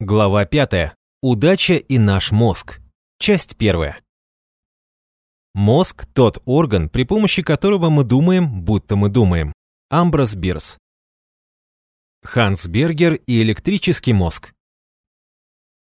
Глава 5. Удача и наш мозг. Часть 1. Мозг – тот орган, при помощи которого мы думаем, будто мы думаем. Амброс Бирс. Ханс Бергер и электрический мозг.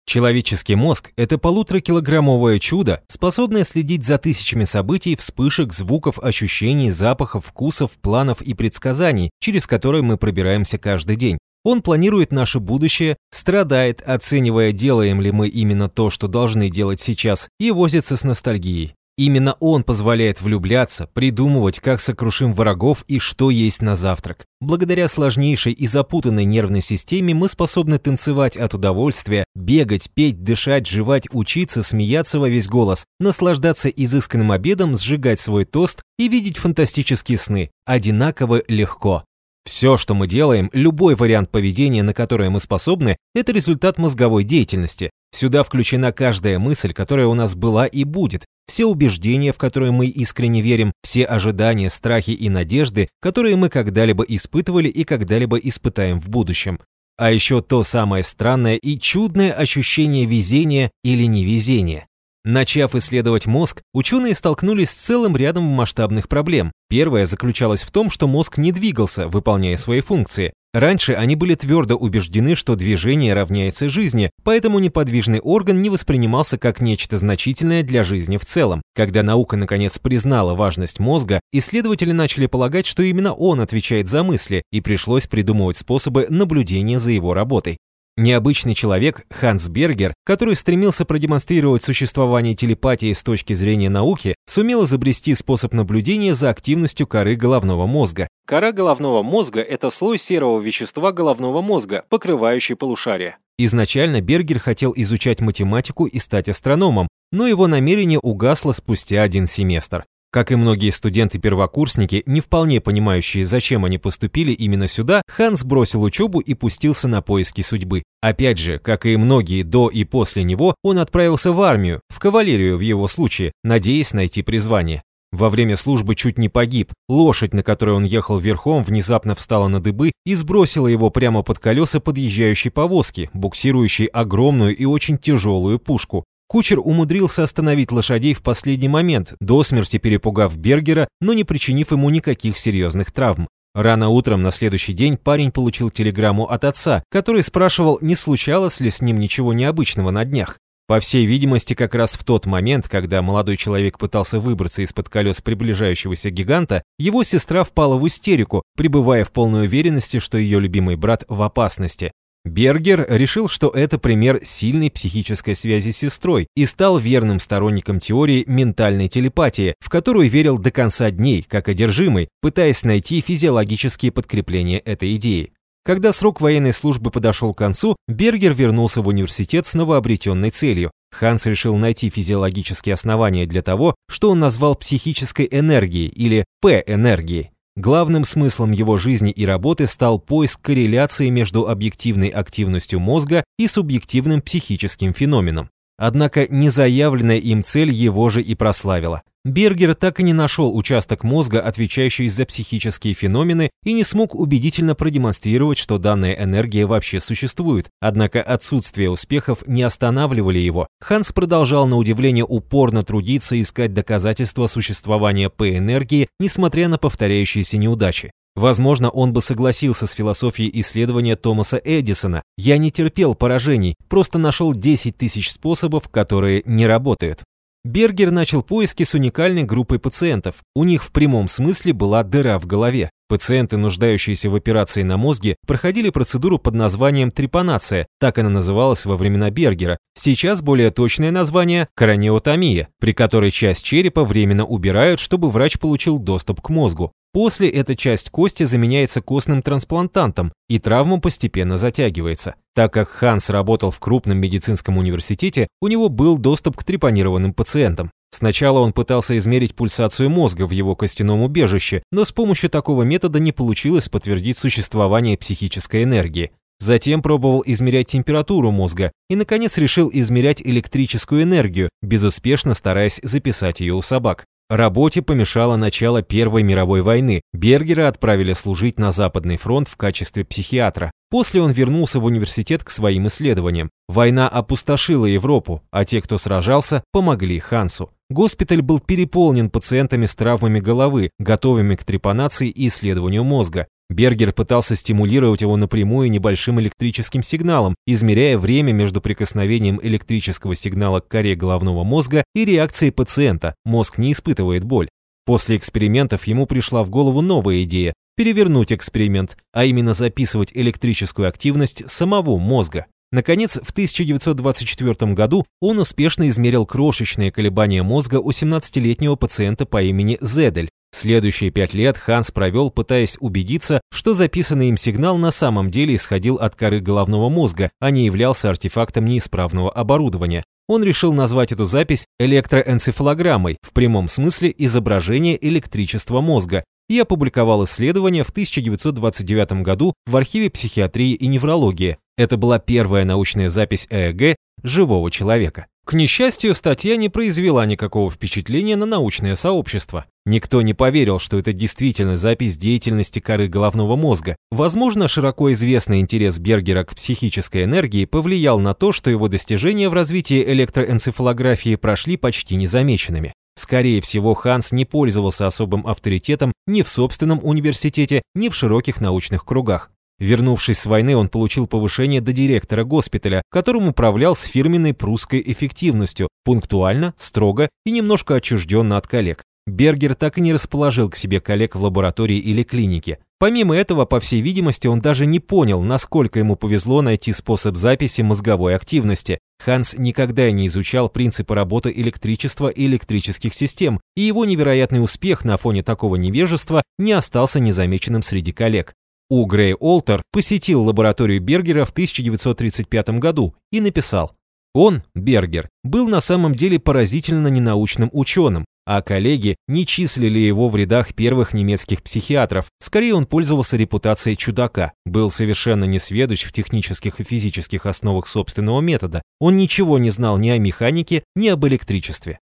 Человеческий мозг – это полуторакилограммовое чудо, способное следить за тысячами событий, вспышек, звуков, ощущений, запахов, вкусов, планов и предсказаний, через которые мы пробираемся каждый день. Он планирует наше будущее, страдает, оценивая, делаем ли мы именно то, что должны делать сейчас, и возится с ностальгией. Именно он позволяет влюбляться, придумывать, как сокрушим врагов и что есть на завтрак. Благодаря сложнейшей и запутанной нервной системе мы способны танцевать от удовольствия, бегать, петь, дышать, жевать, учиться, смеяться во весь голос, наслаждаться изысканным обедом, сжигать свой тост и видеть фантастические сны. Одинаково легко. Все, что мы делаем, любой вариант поведения, на которое мы способны, это результат мозговой деятельности. Сюда включена каждая мысль, которая у нас была и будет, все убеждения, в которые мы искренне верим, все ожидания, страхи и надежды, которые мы когда-либо испытывали и когда-либо испытаем в будущем. А еще то самое странное и чудное ощущение везения или невезения. Начав исследовать мозг, ученые столкнулись с целым рядом масштабных проблем. Первая заключалась в том, что мозг не двигался, выполняя свои функции. Раньше они были твердо убеждены, что движение равняется жизни, поэтому неподвижный орган не воспринимался как нечто значительное для жизни в целом. Когда наука наконец признала важность мозга, исследователи начали полагать, что именно он отвечает за мысли, и пришлось придумывать способы наблюдения за его работой. Необычный человек Ханс Бергер, который стремился продемонстрировать существование телепатии с точки зрения науки, сумел изобрести способ наблюдения за активностью коры головного мозга. Кора головного мозга – это слой серого вещества головного мозга, покрывающий полушарие. Изначально Бергер хотел изучать математику и стать астрономом, но его намерение угасло спустя один семестр. Как и многие студенты-первокурсники, не вполне понимающие, зачем они поступили именно сюда, Ханс бросил учебу и пустился на поиски судьбы. Опять же, как и многие до и после него, он отправился в армию, в кавалерию в его случае, надеясь найти призвание. Во время службы чуть не погиб. Лошадь, на которой он ехал верхом, внезапно встала на дыбы и сбросила его прямо под колеса подъезжающей повозки, буксирующей огромную и очень тяжелую пушку. Кучер умудрился остановить лошадей в последний момент, до смерти перепугав Бергера, но не причинив ему никаких серьезных травм. Рано утром на следующий день парень получил телеграмму от отца, который спрашивал, не случалось ли с ним ничего необычного на днях. По всей видимости, как раз в тот момент, когда молодой человек пытался выбраться из-под колес приближающегося гиганта, его сестра впала в истерику, пребывая в полной уверенности, что ее любимый брат в опасности. Бергер решил, что это пример сильной психической связи с сестрой и стал верным сторонником теории ментальной телепатии, в которую верил до конца дней, как одержимый, пытаясь найти физиологические подкрепления этой идеи. Когда срок военной службы подошел к концу, Бергер вернулся в университет с новообретенной целью. Ханс решил найти физиологические основания для того, что он назвал психической энергией или П-энергией. Главным смыслом его жизни и работы стал поиск корреляции между объективной активностью мозга и субъективным психическим феноменом. Однако незаявленная им цель его же и прославила. Бергер так и не нашел участок мозга, отвечающий за психические феномены, и не смог убедительно продемонстрировать, что данная энергия вообще существует. Однако отсутствие успехов не останавливали его. Ханс продолжал на удивление упорно трудиться и искать доказательства существования П-энергии, несмотря на повторяющиеся неудачи. Возможно, он бы согласился с философией исследования Томаса Эдисона. Я не терпел поражений, просто нашел 10 тысяч способов, которые не работают. Бергер начал поиски с уникальной группой пациентов. У них в прямом смысле была дыра в голове. Пациенты, нуждающиеся в операции на мозге, проходили процедуру под названием трепанация, так она называлась во времена Бергера. Сейчас более точное название – краниотомия, при которой часть черепа временно убирают, чтобы врач получил доступ к мозгу. После эта часть кости заменяется костным трансплантантом, и травма постепенно затягивается. Так как Ханс работал в крупном медицинском университете, у него был доступ к трепанированным пациентам. Сначала он пытался измерить пульсацию мозга в его костяном убежище, но с помощью такого метода не получилось подтвердить существование психической энергии. Затем пробовал измерять температуру мозга и, наконец, решил измерять электрическую энергию, безуспешно стараясь записать ее у собак. Работе помешало начало Первой мировой войны. Бергера отправили служить на Западный фронт в качестве психиатра. После он вернулся в университет к своим исследованиям. Война опустошила Европу, а те, кто сражался, помогли Хансу. Госпиталь был переполнен пациентами с травмами головы, готовыми к трепанации и исследованию мозга. Бергер пытался стимулировать его напрямую небольшим электрическим сигналом, измеряя время между прикосновением электрического сигнала к коре головного мозга и реакцией пациента. Мозг не испытывает боль. После экспериментов ему пришла в голову новая идея – перевернуть эксперимент, а именно записывать электрическую активность самого мозга. Наконец, в 1924 году он успешно измерил крошечные колебания мозга у 17-летнего пациента по имени Зедель. Следующие пять лет Ханс провел, пытаясь убедиться, что записанный им сигнал на самом деле исходил от коры головного мозга, а не являлся артефактом неисправного оборудования. Он решил назвать эту запись электроэнцефалограммой, в прямом смысле изображение электричества мозга, и опубликовал исследование в 1929 году в архиве психиатрии и неврологии. Это была первая научная запись ЭЭГ живого человека. К несчастью, статья не произвела никакого впечатления на научное сообщество. Никто не поверил, что это действительно запись деятельности коры головного мозга. Возможно, широко известный интерес Бергера к психической энергии повлиял на то, что его достижения в развитии электроэнцефалографии прошли почти незамеченными. Скорее всего, Ханс не пользовался особым авторитетом ни в собственном университете, ни в широких научных кругах. Вернувшись с войны, он получил повышение до директора госпиталя, которым управлял с фирменной прусской эффективностью, пунктуально, строго и немножко отчужденно от коллег. Бергер так и не расположил к себе коллег в лаборатории или клинике. Помимо этого, по всей видимости, он даже не понял, насколько ему повезло найти способ записи мозговой активности. Ханс никогда не изучал принципы работы электричества и электрических систем, и его невероятный успех на фоне такого невежества не остался незамеченным среди коллег. У Грей Олтер посетил лабораторию Бергера в 1935 году и написал он, Бергер, был на самом деле поразительно ненаучным ученым, а коллеги не числили его в рядах первых немецких психиатров. Скорее он пользовался репутацией чудака, был совершенно несведущ в технических и физических основах собственного метода. Он ничего не знал ни о механике, ни об электричестве.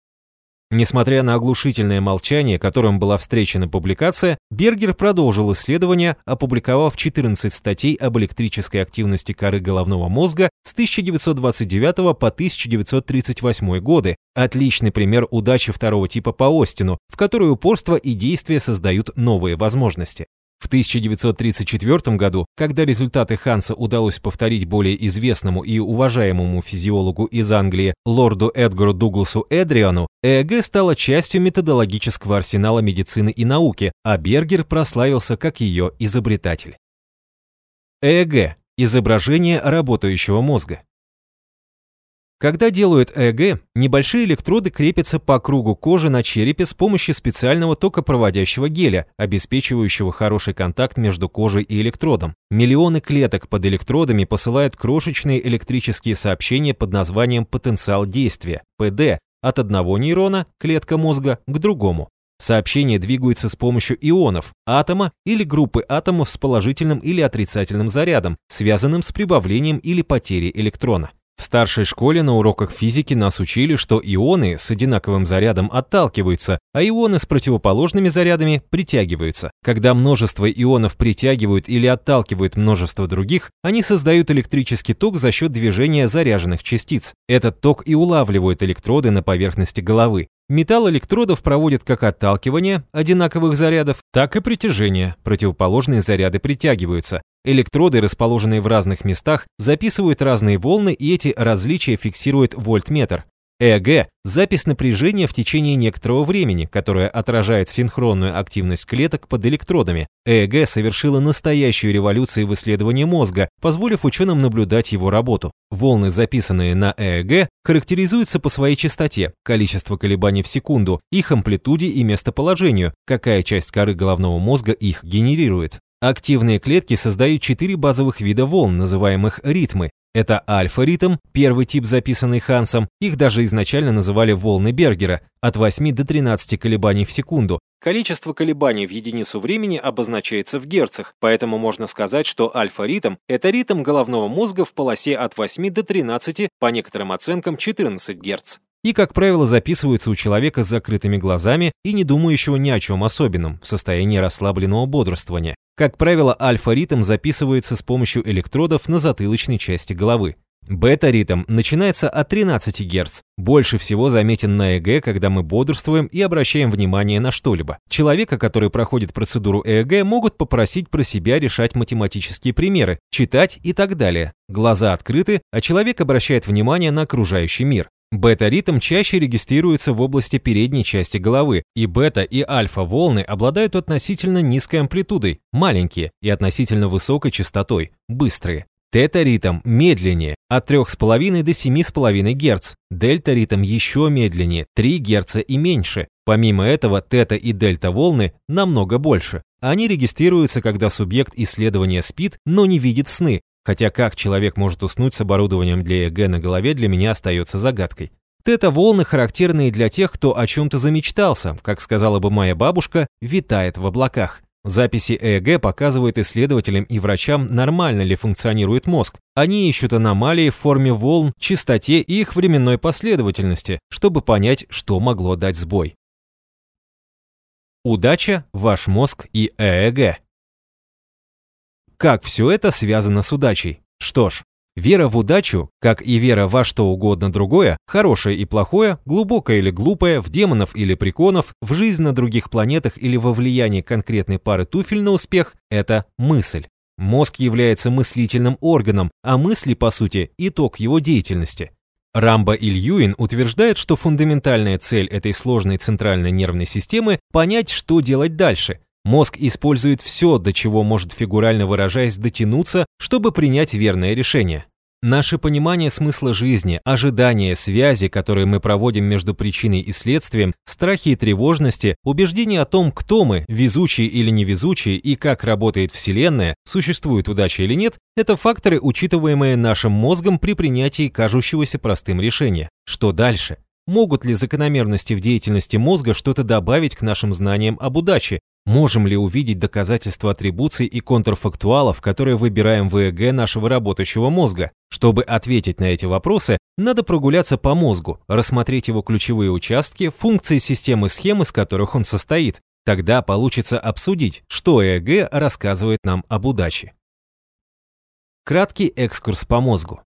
Несмотря на оглушительное молчание, которым была встречена публикация, Бергер продолжил исследование, опубликовав 14 статей об электрической активности коры головного мозга с 1929 по 1938 годы. Отличный пример удачи второго типа по Остину, в которой упорство и действие создают новые возможности. В 1934 году, когда результаты Ханса удалось повторить более известному и уважаемому физиологу из Англии лорду Эдгару Дугласу Эдриану, ЭЭГ стала частью методологического арсенала медицины и науки, а Бергер прославился как ее изобретатель. ЭЭГ – изображение работающего мозга. Когда делают ЭЭГ, небольшие электроды крепятся по кругу кожи на черепе с помощью специального токопроводящего геля, обеспечивающего хороший контакт между кожей и электродом. Миллионы клеток под электродами посылают крошечные электрические сообщения под названием потенциал действия, ПД, от одного нейрона, клетка мозга, к другому. Сообщения двигаются с помощью ионов, атома или группы атомов с положительным или отрицательным зарядом, связанным с прибавлением или потерей электрона. В старшей школе на уроках физики нас учили, что ионы с одинаковым зарядом отталкиваются, а ионы с противоположными зарядами притягиваются. Когда множество ионов притягивают или отталкивают множество других, они создают электрический ток за счет движения заряженных частиц. Этот ток и улавливают электроды на поверхности головы. Металл электродов проводит как отталкивание одинаковых зарядов, так и притяжение. Противоположные заряды притягиваются. Электроды, расположенные в разных местах, записывают разные волны, и эти различия фиксирует вольтметр. ЭЭГ – запись напряжения в течение некоторого времени, которая отражает синхронную активность клеток под электродами. ЭЭГ совершила настоящую революцию в исследовании мозга, позволив ученым наблюдать его работу. Волны, записанные на ЭЭГ, характеризуются по своей частоте, количество колебаний в секунду, их амплитуде и местоположению, какая часть коры головного мозга их генерирует. Активные клетки создают четыре базовых вида волн, называемых ритмы. Это альфа-ритм, первый тип, записанный Хансом, их даже изначально называли волны Бергера, от 8 до 13 колебаний в секунду. Количество колебаний в единицу времени обозначается в герцах, поэтому можно сказать, что альфа-ритм – это ритм головного мозга в полосе от 8 до 13, по некоторым оценкам 14 Гц. И, как правило, записываются у человека с закрытыми глазами и не думающего ни о чем особенном, в состоянии расслабленного бодрствования. Как правило, альфа-ритм записывается с помощью электродов на затылочной части головы. Бета-ритм начинается от 13 Гц. Больше всего заметен на ЭГ, когда мы бодрствуем и обращаем внимание на что-либо. Человека, который проходит процедуру ЭЭГ, могут попросить про себя решать математические примеры, читать и так далее. Глаза открыты, а человек обращает внимание на окружающий мир. Бета-ритм чаще регистрируется в области передней части головы, и бета и альфа-волны обладают относительно низкой амплитудой, маленькие, и относительно высокой частотой, быстрые. Тета-ритм медленнее, от 3,5 до 7,5 Гц. Дельта-ритм еще медленнее, 3 Гц и меньше. Помимо этого, тета и дельта волны намного больше. Они регистрируются, когда субъект исследования спит, но не видит сны, хотя как человек может уснуть с оборудованием для ЭГ на голове для меня остается загадкой. Тета-волны характерны для тех, кто о чем-то замечтался, как сказала бы моя бабушка, витает в облаках. Записи ЭЭГ показывают исследователям и врачам, нормально ли функционирует мозг. Они ищут аномалии в форме волн, частоте и их временной последовательности, чтобы понять, что могло дать сбой. Удача, ваш мозг и ЭЭГ. Как все это связано с удачей? Что ж, Вера в удачу, как и вера во что угодно другое, хорошее и плохое, глубокое или глупое, в демонов или приконов, в жизнь на других планетах или во влияние конкретной пары туфель на успех – это мысль. Мозг является мыслительным органом, а мысли, по сути, итог его деятельности. Рамбо и Льюин утверждают, что фундаментальная цель этой сложной центральной нервной системы – понять, что делать дальше. Мозг использует все, до чего может фигурально выражаясь дотянуться, чтобы принять верное решение. Наше понимание смысла жизни, ожидания, связи, которые мы проводим между причиной и следствием, страхи и тревожности, убеждение о том, кто мы, везучие или невезучие, и как работает Вселенная, существует удача или нет, это факторы, учитываемые нашим мозгом при принятии кажущегося простым решения. Что дальше? Могут ли закономерности в деятельности мозга что-то добавить к нашим знаниям об удаче? Можем ли увидеть доказательства атрибуций и контрфактуалов, которые выбираем в ЭЭГ нашего работающего мозга? Чтобы ответить на эти вопросы, надо прогуляться по мозгу, рассмотреть его ключевые участки, функции системы схем, из которых он состоит. Тогда получится обсудить, что ЭЭГ рассказывает нам об удаче. Краткий экскурс по мозгу.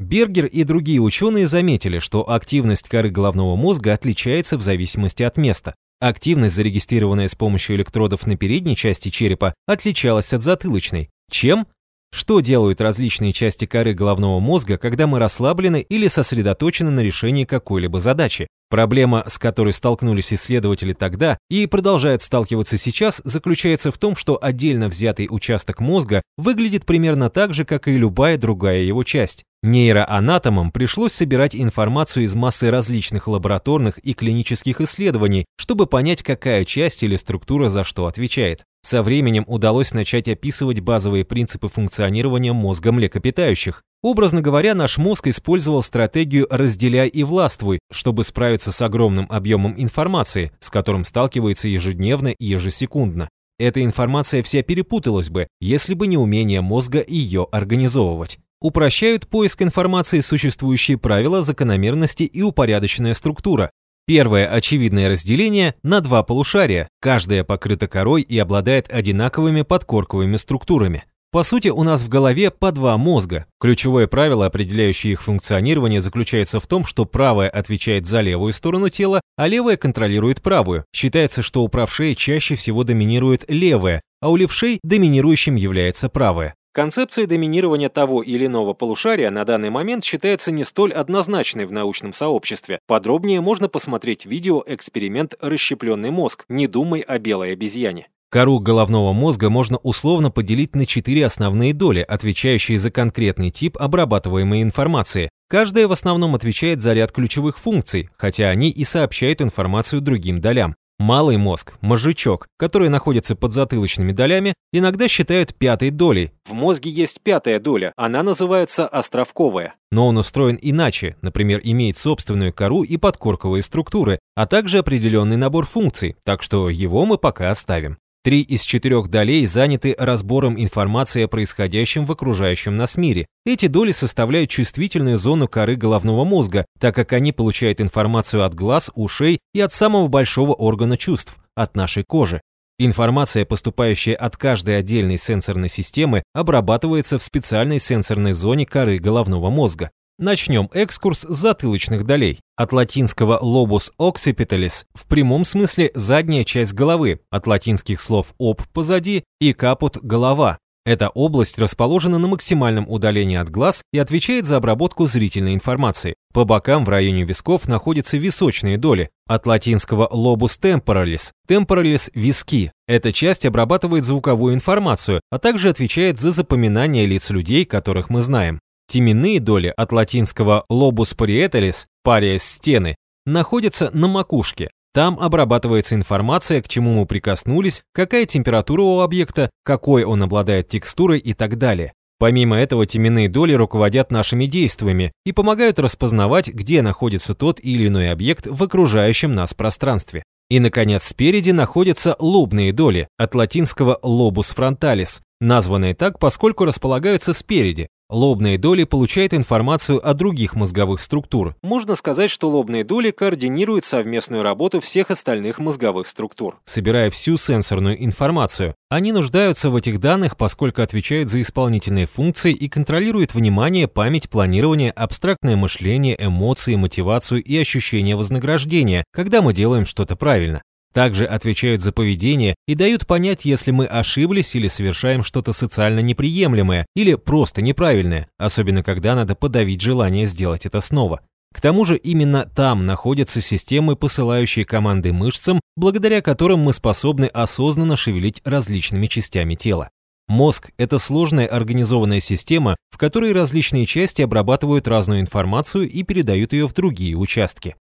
Бергер и другие ученые заметили, что активность коры головного мозга отличается в зависимости от места. Активность, зарегистрированная с помощью электродов на передней части черепа, отличалась от затылочной. Чем? Что делают различные части коры головного мозга, когда мы расслаблены или сосредоточены на решении какой-либо задачи? Проблема, с которой столкнулись исследователи тогда и продолжают сталкиваться сейчас, заключается в том, что отдельно взятый участок мозга выглядит примерно так же, как и любая другая его часть. Нейроанатомам пришлось собирать информацию из массы различных лабораторных и клинических исследований, чтобы понять, какая часть или структура за что отвечает. Со временем удалось начать описывать базовые принципы функционирования мозга млекопитающих. Образно говоря, наш мозг использовал стратегию «разделяй и властвуй», чтобы справиться с огромным объемом информации, с которым сталкивается ежедневно и ежесекундно. Эта информация вся перепуталась бы, если бы не умение мозга ее организовывать упрощают поиск информации существующие правила, закономерности и упорядоченная структура. Первое очевидное разделение на два полушария, каждое покрыто корой и обладает одинаковыми подкорковыми структурами. По сути, у нас в голове по два мозга. Ключевое правило, определяющее их функционирование, заключается в том, что правое отвечает за левую сторону тела, а левое контролирует правую. Считается, что у правшей чаще всего доминирует левое, а у левшей доминирующим является правое. Концепция доминирования того или иного полушария на данный момент считается не столь однозначной в научном сообществе. Подробнее можно посмотреть видео «Эксперимент «Расщепленный мозг. Не думай о белой обезьяне». Кору головного мозга можно условно поделить на четыре основные доли, отвечающие за конкретный тип обрабатываемой информации. Каждая в основном отвечает за ряд ключевых функций, хотя они и сообщают информацию другим долям. Малый мозг, мозжечок, который находится под затылочными долями, иногда считают пятой долей. В мозге есть пятая доля, она называется островковая. Но он устроен иначе, например, имеет собственную кору и подкорковые структуры, а также определенный набор функций, так что его мы пока оставим. Три из четырех долей заняты разбором информации о происходящем в окружающем нас мире. Эти доли составляют чувствительную зону коры головного мозга, так как они получают информацию от глаз, ушей и от самого большого органа чувств – от нашей кожи. Информация, поступающая от каждой отдельной сенсорной системы, обрабатывается в специальной сенсорной зоне коры головного мозга. Начнем экскурс с затылочных долей. От латинского lobus occipitalis в прямом смысле задняя часть головы, от латинских слов «об» – позади и «капут» – голова. Эта область расположена на максимальном удалении от глаз и отвечает за обработку зрительной информации. По бокам в районе висков находятся височные доли, от латинского lobus temporalis, temporalis – виски. Эта часть обрабатывает звуковую информацию, а также отвечает за запоминание лиц людей, которых мы знаем. Теменные доли от латинского lobus parietalis, пария стены, находятся на макушке. Там обрабатывается информация, к чему мы прикоснулись, какая температура у объекта, какой он обладает текстурой и так далее. Помимо этого, теменные доли руководят нашими действиями и помогают распознавать, где находится тот или иной объект в окружающем нас пространстве. И, наконец, спереди находятся лобные доли, от латинского lobus frontalis, названные так, поскольку располагаются спереди, Лобные доли получают информацию о других мозговых структур. Можно сказать, что лобные доли координируют совместную работу всех остальных мозговых структур, собирая всю сенсорную информацию. Они нуждаются в этих данных, поскольку отвечают за исполнительные функции и контролируют внимание, память, планирование, абстрактное мышление, эмоции, мотивацию и ощущение вознаграждения, когда мы делаем что-то правильно. Также отвечают за поведение и дают понять, если мы ошиблись или совершаем что-то социально неприемлемое или просто неправильное, особенно когда надо подавить желание сделать это снова. К тому же именно там находятся системы, посылающие команды мышцам, благодаря которым мы способны осознанно шевелить различными частями тела. Мозг – это сложная организованная система, в которой различные части обрабатывают разную информацию и передают ее в другие участки.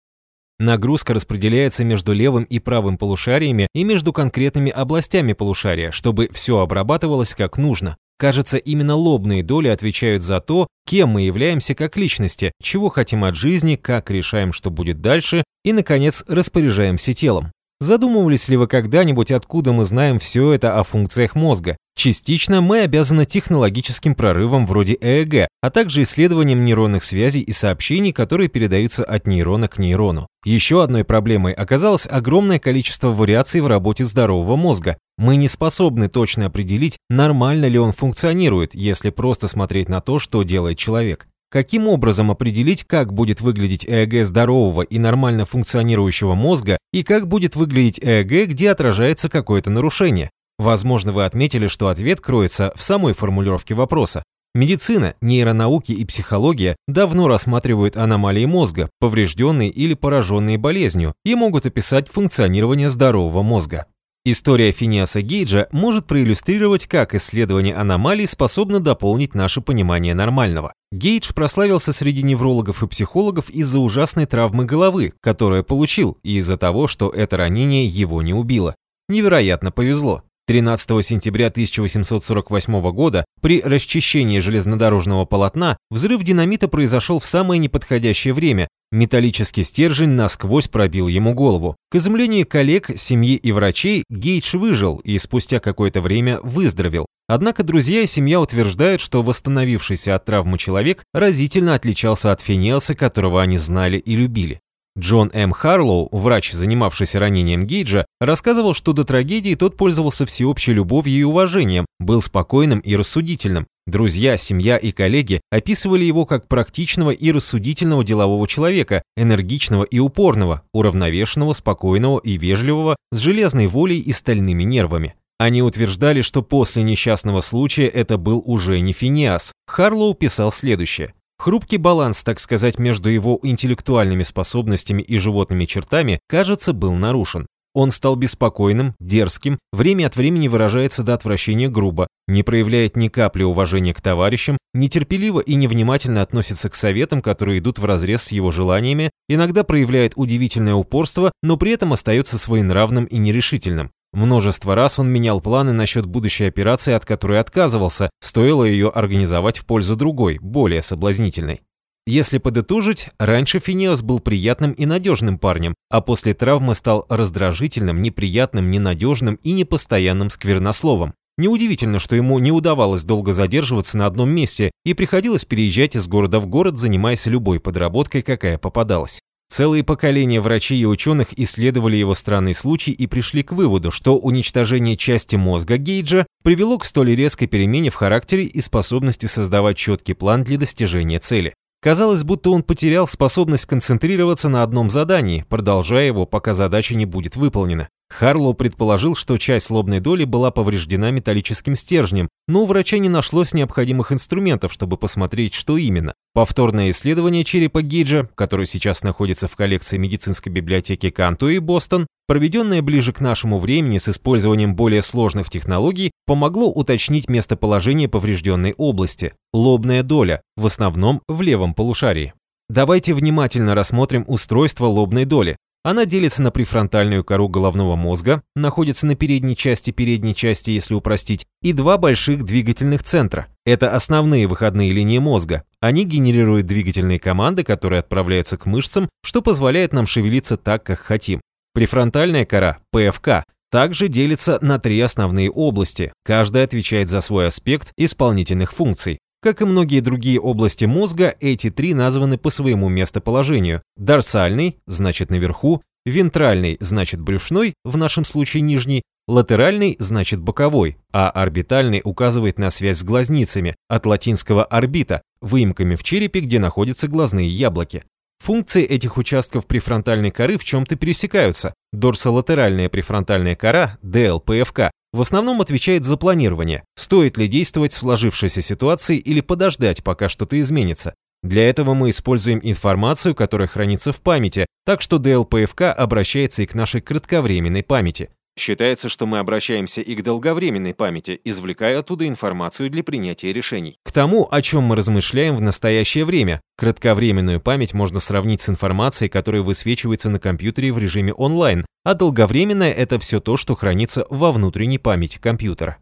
Нагрузка распределяется между левым и правым полушариями и между конкретными областями полушария, чтобы все обрабатывалось как нужно. Кажется, именно лобные доли отвечают за то, кем мы являемся как личности, чего хотим от жизни, как решаем, что будет дальше и, наконец, распоряжаемся телом. Задумывались ли вы когда-нибудь, откуда мы знаем все это о функциях мозга? Частично мы обязаны технологическим прорывам вроде ЭЭГ, а также исследованием нейронных связей и сообщений, которые передаются от нейрона к нейрону. Еще одной проблемой оказалось огромное количество вариаций в работе здорового мозга. Мы не способны точно определить, нормально ли он функционирует, если просто смотреть на то, что делает человек. Каким образом определить, как будет выглядеть ЭЭГ здорового и нормально функционирующего мозга и как будет выглядеть ЭЭГ, где отражается какое-то нарушение? Возможно, вы отметили, что ответ кроется в самой формулировке вопроса. Медицина, нейронауки и психология давно рассматривают аномалии мозга, поврежденные или пораженные болезнью, и могут описать функционирование здорового мозга. История Финиаса Гейджа может проиллюстрировать, как исследование аномалий способно дополнить наше понимание нормального. Гейдж прославился среди неврологов и психологов из-за ужасной травмы головы, которую получил, и из-за того, что это ранение его не убило. Невероятно повезло. 13 сентября 1848 года при расчищении железнодорожного полотна взрыв динамита произошел в самое неподходящее время. Металлический стержень насквозь пробил ему голову. К изумлению коллег, семьи и врачей Гейдж выжил и спустя какое-то время выздоровел. Однако друзья и семья утверждают, что восстановившийся от травмы человек разительно отличался от Финелса, которого они знали и любили. Джон М. Харлоу, врач, занимавшийся ранением Гейджа, рассказывал, что до трагедии тот пользовался всеобщей любовью и уважением, был спокойным и рассудительным. Друзья, семья и коллеги описывали его как практичного и рассудительного делового человека, энергичного и упорного, уравновешенного, спокойного и вежливого, с железной волей и стальными нервами. Они утверждали, что после несчастного случая это был уже не Финиас. Харлоу писал следующее. Хрупкий баланс, так сказать, между его интеллектуальными способностями и животными чертами, кажется, был нарушен. Он стал беспокойным, дерзким, время от времени выражается до отвращения грубо, не проявляет ни капли уважения к товарищам, нетерпеливо и невнимательно относится к советам, которые идут вразрез с его желаниями, иногда проявляет удивительное упорство, но при этом остается своенравным и нерешительным. Множество раз он менял планы насчет будущей операции, от которой отказывался, стоило ее организовать в пользу другой, более соблазнительной. Если подытожить, раньше Финиас был приятным и надежным парнем, а после травмы стал раздражительным, неприятным, ненадежным и непостоянным сквернословом. Неудивительно, что ему не удавалось долго задерживаться на одном месте и приходилось переезжать из города в город, занимаясь любой подработкой, какая попадалась. Целые поколения врачей и ученых исследовали его странный случай и пришли к выводу, что уничтожение части мозга Гейджа привело к столь резкой перемене в характере и способности создавать четкий план для достижения цели. Казалось, будто он потерял способность концентрироваться на одном задании, продолжая его, пока задача не будет выполнена. Харлоу предположил, что часть лобной доли была повреждена металлическим стержнем, но у врача не нашлось необходимых инструментов, чтобы посмотреть, что именно. Повторное исследование черепа Гейджа, который сейчас находится в коллекции медицинской библиотеки Канто и Бостон, проведенное ближе к нашему времени с использованием более сложных технологий, помогло уточнить местоположение поврежденной области – лобная доля, в основном в левом полушарии. Давайте внимательно рассмотрим устройство лобной доли. Она делится на префронтальную кору головного мозга, находится на передней части передней части, если упростить, и два больших двигательных центра. Это основные выходные линии мозга. Они генерируют двигательные команды, которые отправляются к мышцам, что позволяет нам шевелиться так, как хотим. Префронтальная кора, ПФК, также делится на три основные области. Каждая отвечает за свой аспект исполнительных функций. Как и многие другие области мозга, эти три названы по своему местоположению. Дорсальный, значит наверху, вентральный, значит брюшной, в нашем случае нижний, латеральный, значит боковой, а орбитальный указывает на связь с глазницами, от латинского орбита, выемками в черепе, где находятся глазные яблоки. Функции этих участков префронтальной коры в чем-то пересекаются. Дорсолатеральная префронтальная кора, ДЛПФК, в основном отвечает за планирование, стоит ли действовать в сложившейся ситуации или подождать, пока что-то изменится. Для этого мы используем информацию, которая хранится в памяти, так что ДЛПФК обращается и к нашей кратковременной памяти. Считается, что мы обращаемся и к долговременной памяти, извлекая оттуда информацию для принятия решений. К тому, о чем мы размышляем в настоящее время. Кратковременную память можно сравнить с информацией, которая высвечивается на компьютере в режиме онлайн, а долговременная – это все то, что хранится во внутренней памяти компьютера.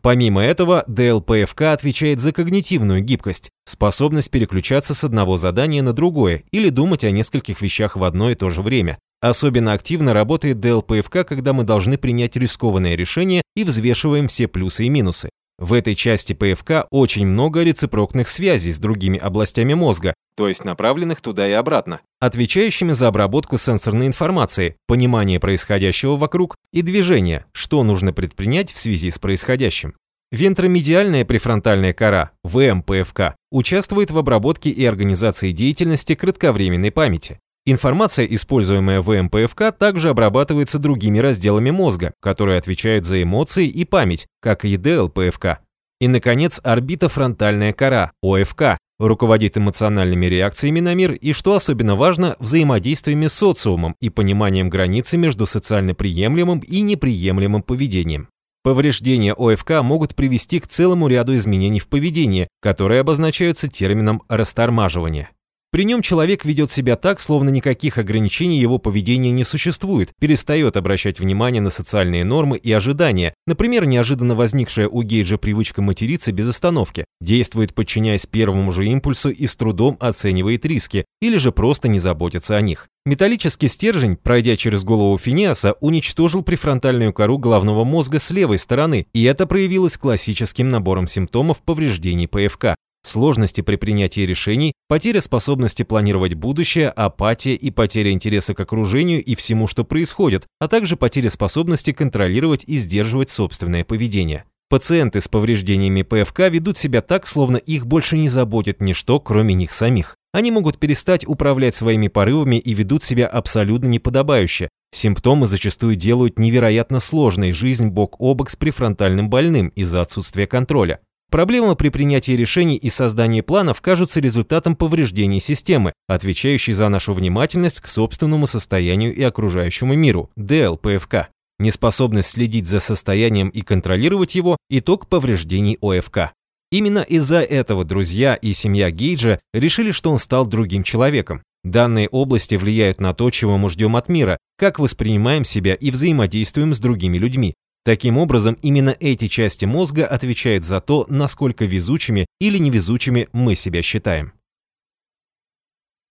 Помимо этого, ДЛПФК отвечает за когнитивную гибкость, способность переключаться с одного задания на другое или думать о нескольких вещах в одно и то же время. Особенно активно работает ДЛПФК, когда мы должны принять рискованное решение и взвешиваем все плюсы и минусы. В этой части ПФК очень много рецепрокных связей с другими областями мозга, то есть направленных туда и обратно, отвечающими за обработку сенсорной информации, понимание происходящего вокруг и движение, что нужно предпринять в связи с происходящим. Вентромедиальная префронтальная кора, ВМПФК, участвует в обработке и организации деятельности кратковременной памяти. Информация, используемая в МПФК, также обрабатывается другими разделами мозга, которые отвечают за эмоции и память, как и ДЛПФК. И, наконец, орбитофронтальная кора, ОФК, руководит эмоциональными реакциями на мир и, что особенно важно, взаимодействиями с социумом и пониманием границы между социально приемлемым и неприемлемым поведением. Повреждения ОФК могут привести к целому ряду изменений в поведении, которые обозначаются термином растормаживания. При нем человек ведет себя так, словно никаких ограничений его поведения не существует, перестает обращать внимание на социальные нормы и ожидания, например, неожиданно возникшая у Гейджа привычка материться без остановки, действует подчиняясь первому же импульсу и с трудом оценивает риски, или же просто не заботится о них. Металлический стержень, пройдя через голову Финиаса, уничтожил префронтальную кору головного мозга с левой стороны, и это проявилось классическим набором симптомов повреждений ПФК сложности при принятии решений, потеря способности планировать будущее, апатия и потеря интереса к окружению и всему, что происходит, а также потеря способности контролировать и сдерживать собственное поведение. Пациенты с повреждениями ПФК ведут себя так, словно их больше не заботит ничто, кроме них самих. Они могут перестать управлять своими порывами и ведут себя абсолютно неподобающе. Симптомы зачастую делают невероятно сложной жизнь бок о бок с префронтальным больным из-за отсутствия контроля. Проблемы при принятии решений и создании планов кажутся результатом повреждений системы, отвечающей за нашу внимательность к собственному состоянию и окружающему миру, ДЛПФК. Неспособность следить за состоянием и контролировать его – итог повреждений ОФК. Именно из-за этого друзья и семья Гейджа решили, что он стал другим человеком. Данные области влияют на то, чего мы ждем от мира, как воспринимаем себя и взаимодействуем с другими людьми, Таким образом, именно эти части мозга отвечают за то, насколько везучими или невезучими мы себя считаем.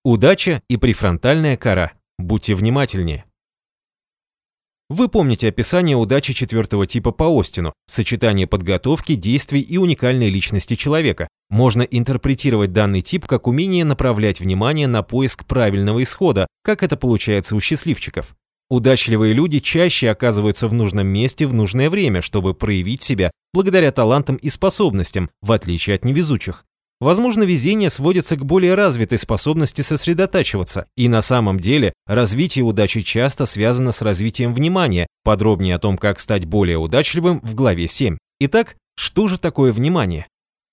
Удача и префронтальная кора. Будьте внимательнее. Вы помните описание удачи четвертого типа по Остину, сочетание подготовки, действий и уникальной личности человека. Можно интерпретировать данный тип как умение направлять внимание на поиск правильного исхода, как это получается у счастливчиков. Удачливые люди чаще оказываются в нужном месте в нужное время, чтобы проявить себя благодаря талантам и способностям, в отличие от невезучих. Возможно, везение сводится к более развитой способности сосредотачиваться, и на самом деле развитие удачи часто связано с развитием внимания, подробнее о том, как стать более удачливым в главе 7. Итак, что же такое внимание?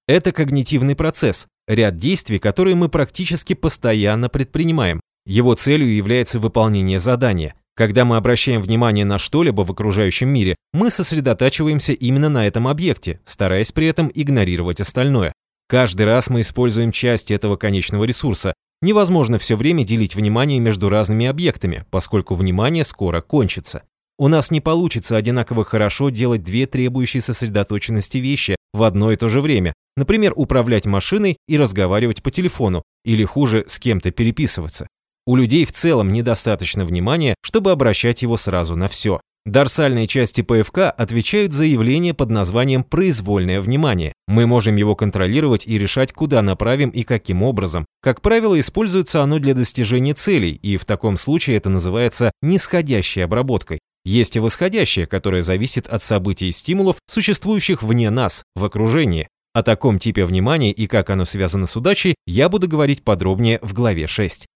Это когнитивный процесс, ряд действий, которые мы практически постоянно предпринимаем. Его целью является выполнение задания. Когда мы обращаем внимание на что-либо в окружающем мире, мы сосредотачиваемся именно на этом объекте, стараясь при этом игнорировать остальное. Каждый раз мы используем часть этого конечного ресурса. Невозможно все время делить внимание между разными объектами, поскольку внимание скоро кончится. У нас не получится одинаково хорошо делать две требующие сосредоточенности вещи в одно и то же время, например, управлять машиной и разговаривать по телефону, или хуже, с кем-то переписываться. У людей в целом недостаточно внимания, чтобы обращать его сразу на все. Дорсальные части ПФК отвечают за явление под названием произвольное внимание. Мы можем его контролировать и решать, куда направим и каким образом. Как правило, используется оно для достижения целей, и в таком случае это называется нисходящей обработкой. Есть и восходящая, которая зависит от событий и стимулов, существующих вне нас, в окружении. О таком типе внимания и как оно связано с удачей я буду говорить подробнее в главе 6.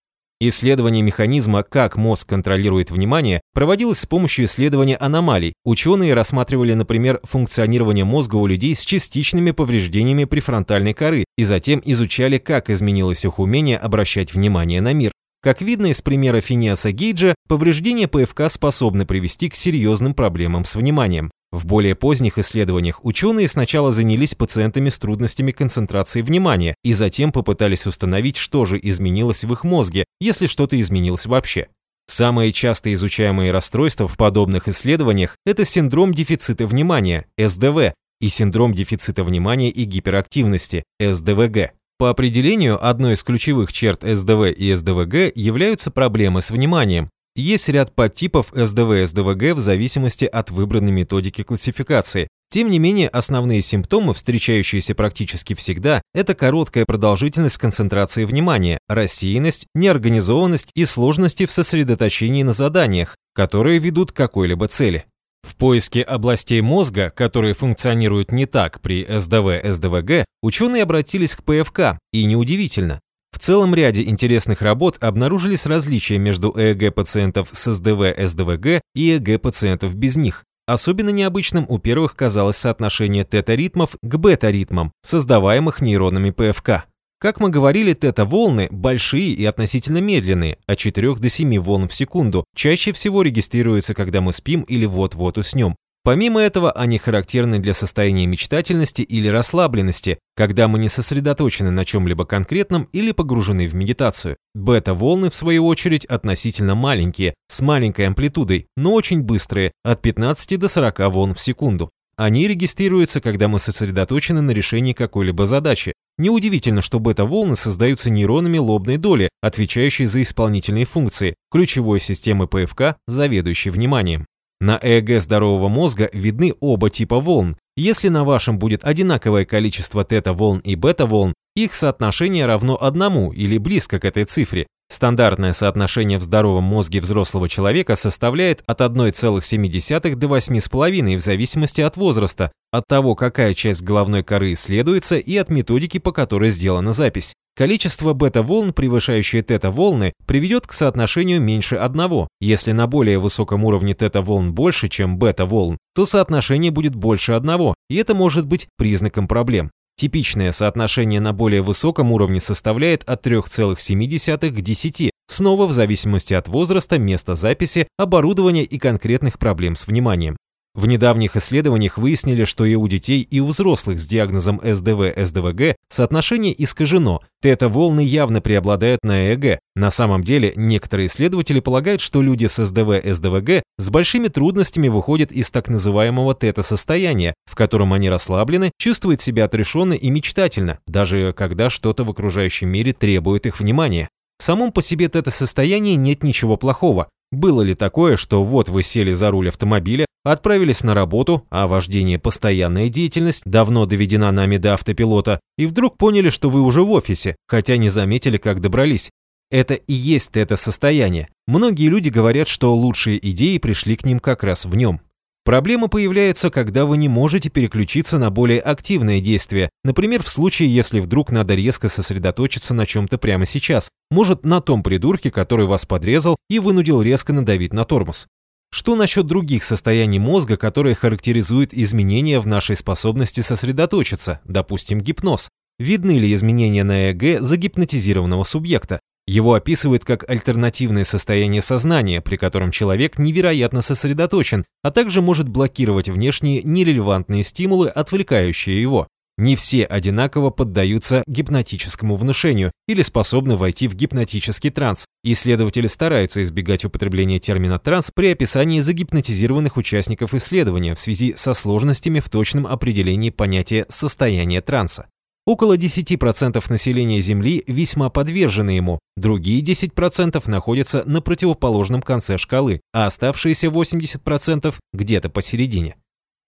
Исследование механизма, как мозг контролирует внимание, проводилось с помощью исследования аномалий. Ученые рассматривали, например, функционирование мозга у людей с частичными повреждениями префронтальной коры и затем изучали, как изменилось их умение обращать внимание на мир. Как видно из примера Финиаса Гейджа, повреждения ПФК способны привести к серьезным проблемам с вниманием. В более поздних исследованиях ученые сначала занялись пациентами с трудностями концентрации внимания и затем попытались установить, что же изменилось в их мозге, если что-то изменилось вообще. Самые часто изучаемые расстройства в подобных исследованиях – это синдром дефицита внимания, СДВ, и синдром дефицита внимания и гиперактивности, СДВГ. По определению, одной из ключевых черт СДВ и СДВГ являются проблемы с вниманием, есть ряд подтипов СДВ и СДВГ в зависимости от выбранной методики классификации. Тем не менее, основные симптомы, встречающиеся практически всегда, это короткая продолжительность концентрации внимания, рассеянность, неорганизованность и сложности в сосредоточении на заданиях, которые ведут к какой-либо цели. В поиске областей мозга, которые функционируют не так при СДВ-СДВГ, ученые обратились к ПФК, и неудивительно. В целом ряде интересных работ обнаружились различия между ЭЭГ пациентов с СДВ-СДВГ и ЭЭГ пациентов без них. Особенно необычным у первых казалось соотношение тета-ритмов к бета-ритмам, создаваемых нейронами ПФК. Как мы говорили, тета-волны большие и относительно медленные, от 4 до 7 волн в секунду, чаще всего регистрируются, когда мы спим или вот-вот уснем. Помимо этого, они характерны для состояния мечтательности или расслабленности, когда мы не сосредоточены на чем-либо конкретном или погружены в медитацию. Бета-волны, в свою очередь, относительно маленькие, с маленькой амплитудой, но очень быстрые, от 15 до 40 волн в секунду. Они регистрируются, когда мы сосредоточены на решении какой-либо задачи. Неудивительно, что бета-волны создаются нейронами лобной доли, отвечающей за исполнительные функции, ключевой системы ПФК, заведующей вниманием. На ЭЭГ здорового мозга видны оба типа волн. Если на вашем будет одинаковое количество тета-волн и бета-волн, их соотношение равно одному или близко к этой цифре. Стандартное соотношение в здоровом мозге взрослого человека составляет от 1,7 до 8,5 в зависимости от возраста, от того, какая часть головной коры исследуется и от методики, по которой сделана запись. Количество бета-волн, превышающее тета-волны, приведет к соотношению меньше одного. Если на более высоком уровне тета-волн больше, чем бета-волн, то соотношение будет больше одного, и это может быть признаком проблем. Типичное соотношение на более высоком уровне составляет от 3,7 к 10, снова в зависимости от возраста, места записи, оборудования и конкретных проблем с вниманием. В недавних исследованиях выяснили, что и у детей, и у взрослых с диагнозом СДВ-СДВГ соотношение искажено, тета-волны явно преобладают на ЭЭГ. На самом деле, некоторые исследователи полагают, что люди с СДВ-СДВГ с большими трудностями выходят из так называемого тета-состояния, в котором они расслаблены, чувствуют себя отрешенно и мечтательно, даже когда что-то в окружающем мире требует их внимания. В самом по себе тета-состоянии нет ничего плохого. Было ли такое, что вот вы сели за руль автомобиля, отправились на работу, а вождение – постоянная деятельность, давно доведена нами до автопилота, и вдруг поняли, что вы уже в офисе, хотя не заметили, как добрались. Это и есть тета-состояние. Многие люди говорят, что лучшие идеи пришли к ним как раз в нем. Проблема появляется, когда вы не можете переключиться на более активные действия, например, в случае, если вдруг надо резко сосредоточиться на чем-то прямо сейчас, может, на том придурке, который вас подрезал и вынудил резко надавить на тормоз. Что насчет других состояний мозга, которые характеризуют изменения в нашей способности сосредоточиться, допустим, гипноз? Видны ли изменения на ЭЭГ загипнотизированного субъекта? Его описывают как альтернативное состояние сознания, при котором человек невероятно сосредоточен, а также может блокировать внешние нерелевантные стимулы, отвлекающие его. Не все одинаково поддаются гипнотическому внушению или способны войти в гипнотический транс. Исследователи стараются избегать употребления термина «транс» при описании загипнотизированных участников исследования в связи со сложностями в точном определении понятия «состояние транса». Около 10% населения Земли весьма подвержены ему, другие 10% находятся на противоположном конце шкалы, а оставшиеся 80% где-то посередине.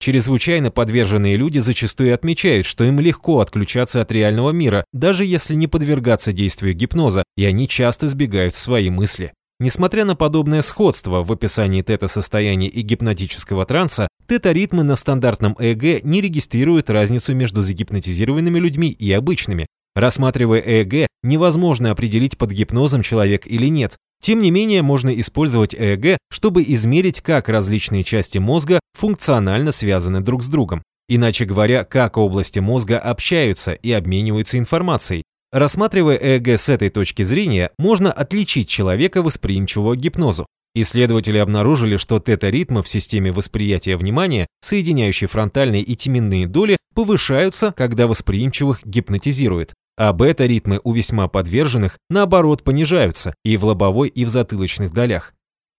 Чрезвычайно подверженные люди зачастую отмечают, что им легко отключаться от реального мира, даже если не подвергаться действию гипноза, и они часто сбегают в свои мысли. Несмотря на подобное сходство в описании тета-состояния и гипнотического транса, тета-ритмы на стандартном ЭЭГ не регистрируют разницу между загипнотизированными людьми и обычными. Рассматривая ЭЭГ, невозможно определить под гипнозом человек или нет. Тем не менее, можно использовать ЭЭГ, чтобы измерить, как различные части мозга функционально связаны друг с другом. Иначе говоря, как области мозга общаются и обмениваются информацией. Рассматривая ЭЭГ с этой точки зрения, можно отличить человека, восприимчивого к гипнозу. Исследователи обнаружили, что тета-ритмы в системе восприятия внимания, соединяющие фронтальные и теменные доли, повышаются, когда восприимчивых гипнотизирует, а бета-ритмы у весьма подверженных, наоборот, понижаются и в лобовой, и в затылочных долях.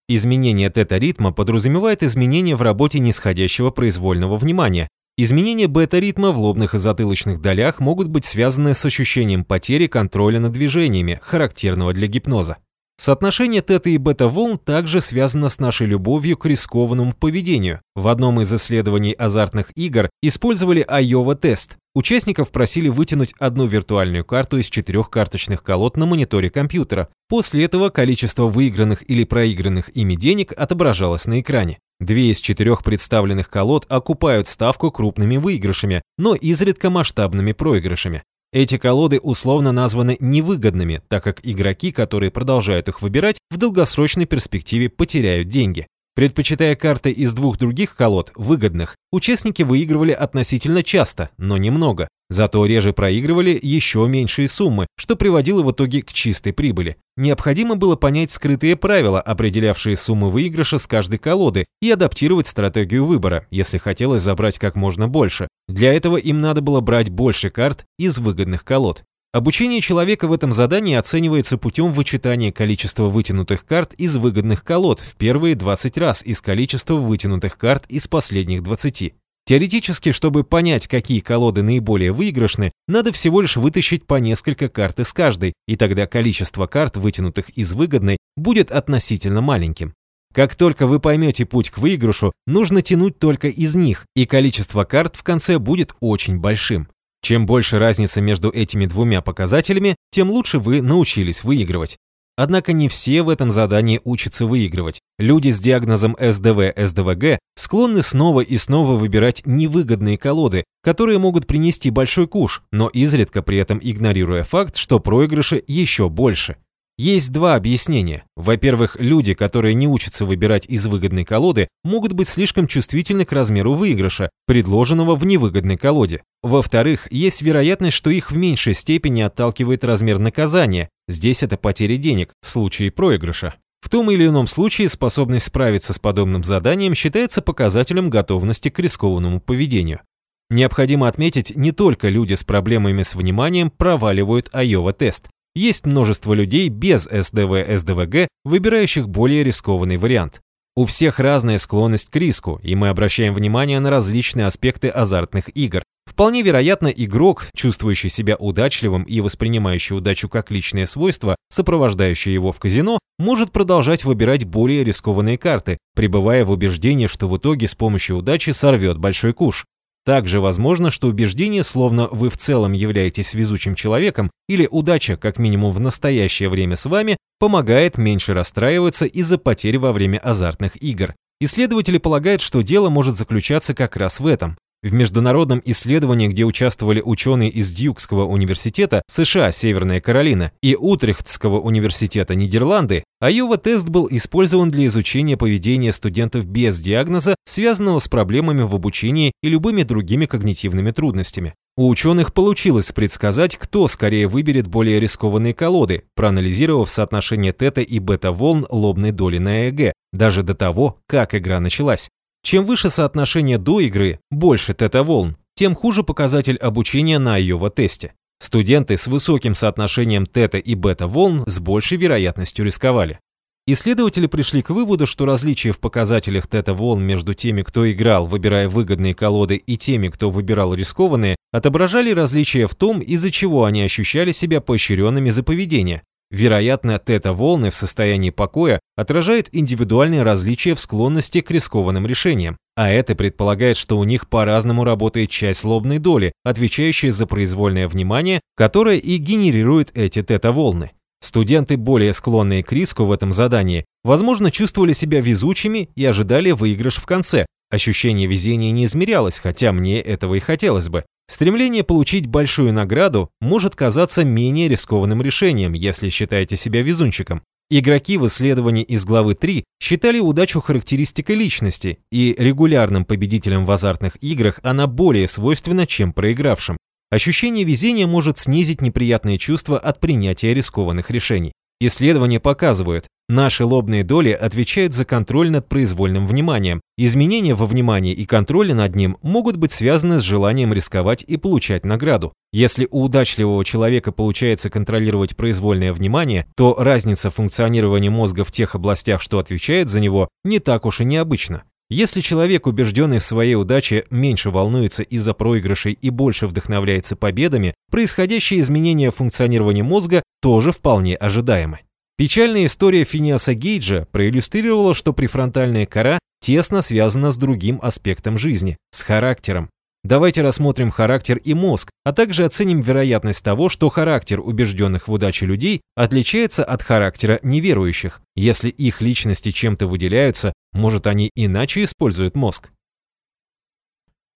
Изменение тета-ритма подразумевает изменение в работе нисходящего произвольного внимания, Изменения бета-ритма в лобных и затылочных долях могут быть связаны с ощущением потери контроля над движениями, характерного для гипноза. Соотношение тета и бета-волн также связано с нашей любовью к рискованному поведению. В одном из исследований азартных игр использовали Айова-тест. Участников просили вытянуть одну виртуальную карту из четырех карточных колод на мониторе компьютера. После этого количество выигранных или проигранных ими денег отображалось на экране. Две из четырех представленных колод окупают ставку крупными выигрышами, но изредка масштабными проигрышами. Эти колоды условно названы невыгодными, так как игроки, которые продолжают их выбирать, в долгосрочной перспективе потеряют деньги. Предпочитая карты из двух других колод, выгодных, участники выигрывали относительно часто, но немного. Зато реже проигрывали еще меньшие суммы, что приводило в итоге к чистой прибыли. Необходимо было понять скрытые правила, определявшие суммы выигрыша с каждой колоды, и адаптировать стратегию выбора, если хотелось забрать как можно больше. Для этого им надо было брать больше карт из выгодных колод. Обучение человека в этом задании оценивается путем вычитания количества вытянутых карт из выгодных колод в первые 20 раз из количества вытянутых карт из последних 20. Теоретически, чтобы понять, какие колоды наиболее выигрышны, надо всего лишь вытащить по несколько карт из каждой, и тогда количество карт, вытянутых из выгодной, будет относительно маленьким. Как только вы поймете путь к выигрышу, нужно тянуть только из них, и количество карт в конце будет очень большим. Чем больше разница между этими двумя показателями, тем лучше вы научились выигрывать. Однако не все в этом задании учатся выигрывать. Люди с диагнозом СДВ-СДВГ склонны снова и снова выбирать невыгодные колоды, которые могут принести большой куш, но изредка при этом игнорируя факт, что проигрыши еще больше. Есть два объяснения. Во-первых, люди, которые не учатся выбирать из выгодной колоды, могут быть слишком чувствительны к размеру выигрыша, предложенного в невыгодной колоде. Во-вторых, есть вероятность, что их в меньшей степени отталкивает размер наказания, здесь это потеря денег, в случае проигрыша. В том или ином случае способность справиться с подобным заданием считается показателем готовности к рискованному поведению. Необходимо отметить, не только люди с проблемами с вниманием проваливают Айова-тест. Есть множество людей без СДВ-СДВГ, выбирающих более рискованный вариант. У всех разная склонность к риску, и мы обращаем внимание на различные аспекты азартных игр. Вполне вероятно, игрок, чувствующий себя удачливым и воспринимающий удачу как личное свойство, сопровождающее его в казино, может продолжать выбирать более рискованные карты, пребывая в убеждении, что в итоге с помощью удачи сорвет большой куш. Также возможно, что убеждение, словно вы в целом являетесь везучим человеком, или удача, как минимум в настоящее время с вами, помогает меньше расстраиваться из-за потерь во время азартных игр. Исследователи полагают, что дело может заключаться как раз в этом. В международном исследовании, где участвовали ученые из Дьюкского университета США Северная Каролина и Утрехтского университета Нидерланды, Айова-тест был использован для изучения поведения студентов без диагноза, связанного с проблемами в обучении и любыми другими когнитивными трудностями. У ученых получилось предсказать, кто скорее выберет более рискованные колоды, проанализировав соотношение тета и бета-волн лобной доли на ЭЭГ, даже до того, как игра началась. Чем выше соотношение до игры, больше тета-волн, тем хуже показатель обучения на Айова-тесте. Студенты с высоким соотношением тета и бета-волн с большей вероятностью рисковали. Исследователи пришли к выводу, что различия в показателях тета-волн между теми, кто играл, выбирая выгодные колоды, и теми, кто выбирал рискованные, отображали различия в том, из-за чего они ощущали себя поощренными за поведение, Вероятно, тета-волны в состоянии покоя отражают индивидуальные различия в склонности к рискованным решениям, а это предполагает, что у них по-разному работает часть лобной доли, отвечающая за произвольное внимание, которое и генерирует эти тета-волны. Студенты, более склонные к риску в этом задании, возможно, чувствовали себя везучими и ожидали выигрыш в конце. Ощущение везения не измерялось, хотя мне этого и хотелось бы. Стремление получить большую награду может казаться менее рискованным решением, если считаете себя везунчиком. Игроки в исследовании из главы 3 считали удачу характеристикой личности, и регулярным победителям в азартных играх она более свойственна, чем проигравшим. Ощущение везения может снизить неприятные чувства от принятия рискованных решений. Исследования показывают, наши лобные доли отвечают за контроль над произвольным вниманием. Изменения во внимании и контроле над ним могут быть связаны с желанием рисковать и получать награду. Если у удачливого человека получается контролировать произвольное внимание, то разница функционирования мозга в тех областях, что отвечает за него, не так уж и необычна. Если человек, убежденный в своей удаче, меньше волнуется из-за проигрышей и больше вдохновляется победами, происходящие изменения функционирования мозга тоже вполне ожидаемы. Печальная история Финиаса Гейджа проиллюстрировала, что префронтальная кора тесно связана с другим аспектом жизни – с характером. Давайте рассмотрим характер и мозг, а также оценим вероятность того, что характер убежденных в удаче людей отличается от характера неверующих. Если их личности чем-то выделяются, может они иначе используют мозг.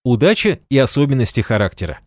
Удача и особенности характера.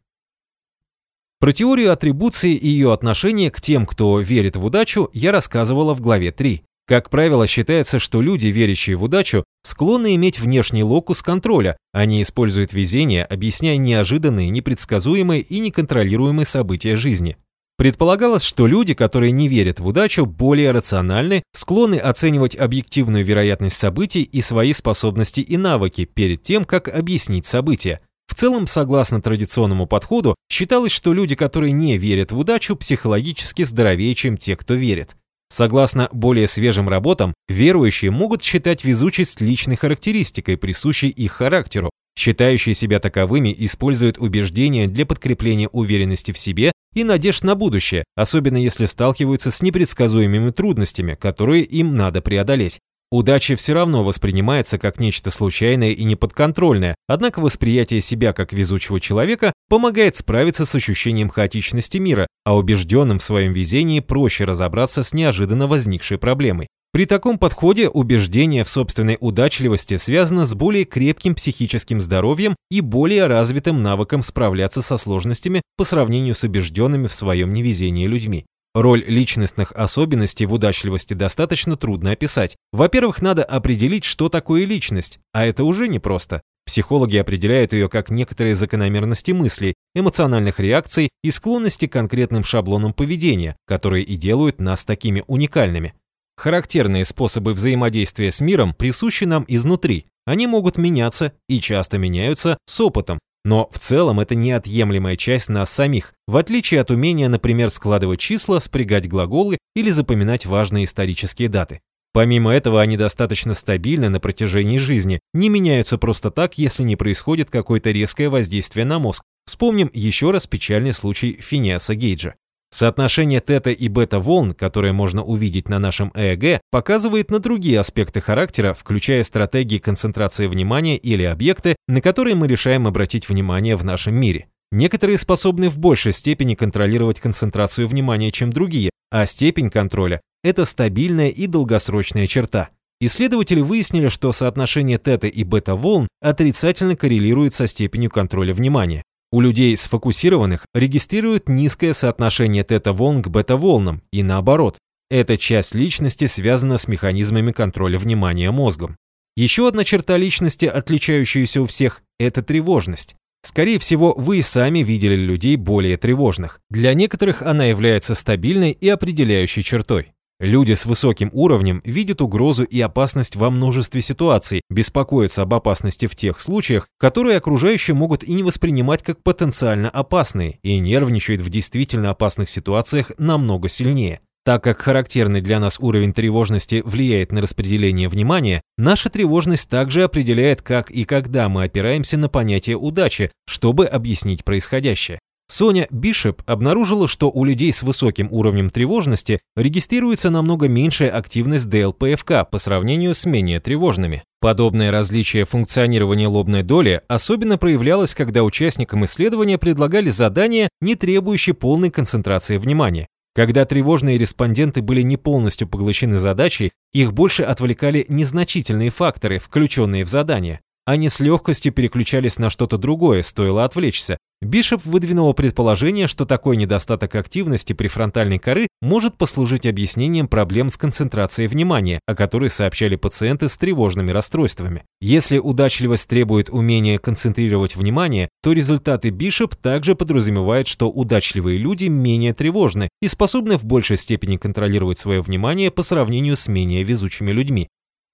Про теорию атрибуции и ее отношение к тем, кто верит в удачу, я рассказывала в главе 3. Как правило, считается, что люди, верящие в удачу, склонны иметь внешний локус контроля, они используют везение, объясняя неожиданные, непредсказуемые и неконтролируемые события жизни. Предполагалось, что люди, которые не верят в удачу, более рациональны, склонны оценивать объективную вероятность событий и свои способности и навыки перед тем, как объяснить события. В целом, согласно традиционному подходу, считалось, что люди, которые не верят в удачу, психологически здоровее, чем те, кто верит. Согласно более свежим работам, верующие могут считать везучесть личной характеристикой, присущей их характеру. Считающие себя таковыми используют убеждения для подкрепления уверенности в себе и надежд на будущее, особенно если сталкиваются с непредсказуемыми трудностями, которые им надо преодолеть. Удача все равно воспринимается как нечто случайное и неподконтрольное, однако восприятие себя как везучего человека помогает справиться с ощущением хаотичности мира, а убежденным в своем везении проще разобраться с неожиданно возникшей проблемой. При таком подходе убеждение в собственной удачливости связано с более крепким психическим здоровьем и более развитым навыком справляться со сложностями по сравнению с убежденными в своем невезении людьми. Роль личностных особенностей в удачливости достаточно трудно описать. Во-первых, надо определить, что такое личность, а это уже непросто. Психологи определяют ее как некоторые закономерности мыслей, эмоциональных реакций и склонности к конкретным шаблонам поведения, которые и делают нас такими уникальными. Характерные способы взаимодействия с миром присущи нам изнутри. Они могут меняться и часто меняются с опытом, но в целом это неотъемлемая часть нас самих, в отличие от умения, например, складывать числа, спрягать глаголы или запоминать важные исторические даты. Помимо этого, они достаточно стабильны на протяжении жизни, не меняются просто так, если не происходит какое-то резкое воздействие на мозг. Вспомним еще раз печальный случай Финиаса Гейджа. Соотношение тета и бета-волн, которое можно увидеть на нашем ЭЭГ, показывает на другие аспекты характера, включая стратегии концентрации внимания или объекты, на которые мы решаем обратить внимание в нашем мире. Некоторые способны в большей степени контролировать концентрацию внимания, чем другие, а степень контроля – это стабильная и долгосрочная черта. Исследователи выяснили, что соотношение тета и бета-волн отрицательно коррелирует со степенью контроля внимания. У людей сфокусированных регистрируют низкое соотношение тета-волн к бета-волнам, и наоборот. Эта часть личности связана с механизмами контроля внимания мозгом. Еще одна черта личности, отличающаяся у всех, это тревожность. Скорее всего, вы и сами видели людей более тревожных. Для некоторых она является стабильной и определяющей чертой. Люди с высоким уровнем видят угрозу и опасность во множестве ситуаций, беспокоятся об опасности в тех случаях, которые окружающие могут и не воспринимать как потенциально опасные, и нервничают в действительно опасных ситуациях намного сильнее. Так как характерный для нас уровень тревожности влияет на распределение внимания, наша тревожность также определяет, как и когда мы опираемся на понятие удачи, чтобы объяснить происходящее. Соня Бишеп обнаружила, что у людей с высоким уровнем тревожности регистрируется намного меньшая активность ДЛПФК по сравнению с менее тревожными. Подобное различие функционирования лобной доли особенно проявлялось, когда участникам исследования предлагали задания, не требующие полной концентрации внимания. Когда тревожные респонденты были не полностью поглощены задачей, их больше отвлекали незначительные факторы, включенные в задание. Они с легкостью переключались на что-то другое, стоило отвлечься. Бишоп выдвинула предположение, что такой недостаток активности префронтальной коры может послужить объяснением проблем с концентрацией внимания, о которой сообщали пациенты с тревожными расстройствами. Если удачливость требует умения концентрировать внимание, то результаты Бишоп также подразумевают, что удачливые люди менее тревожны и способны в большей степени контролировать свое внимание по сравнению с менее везучими людьми.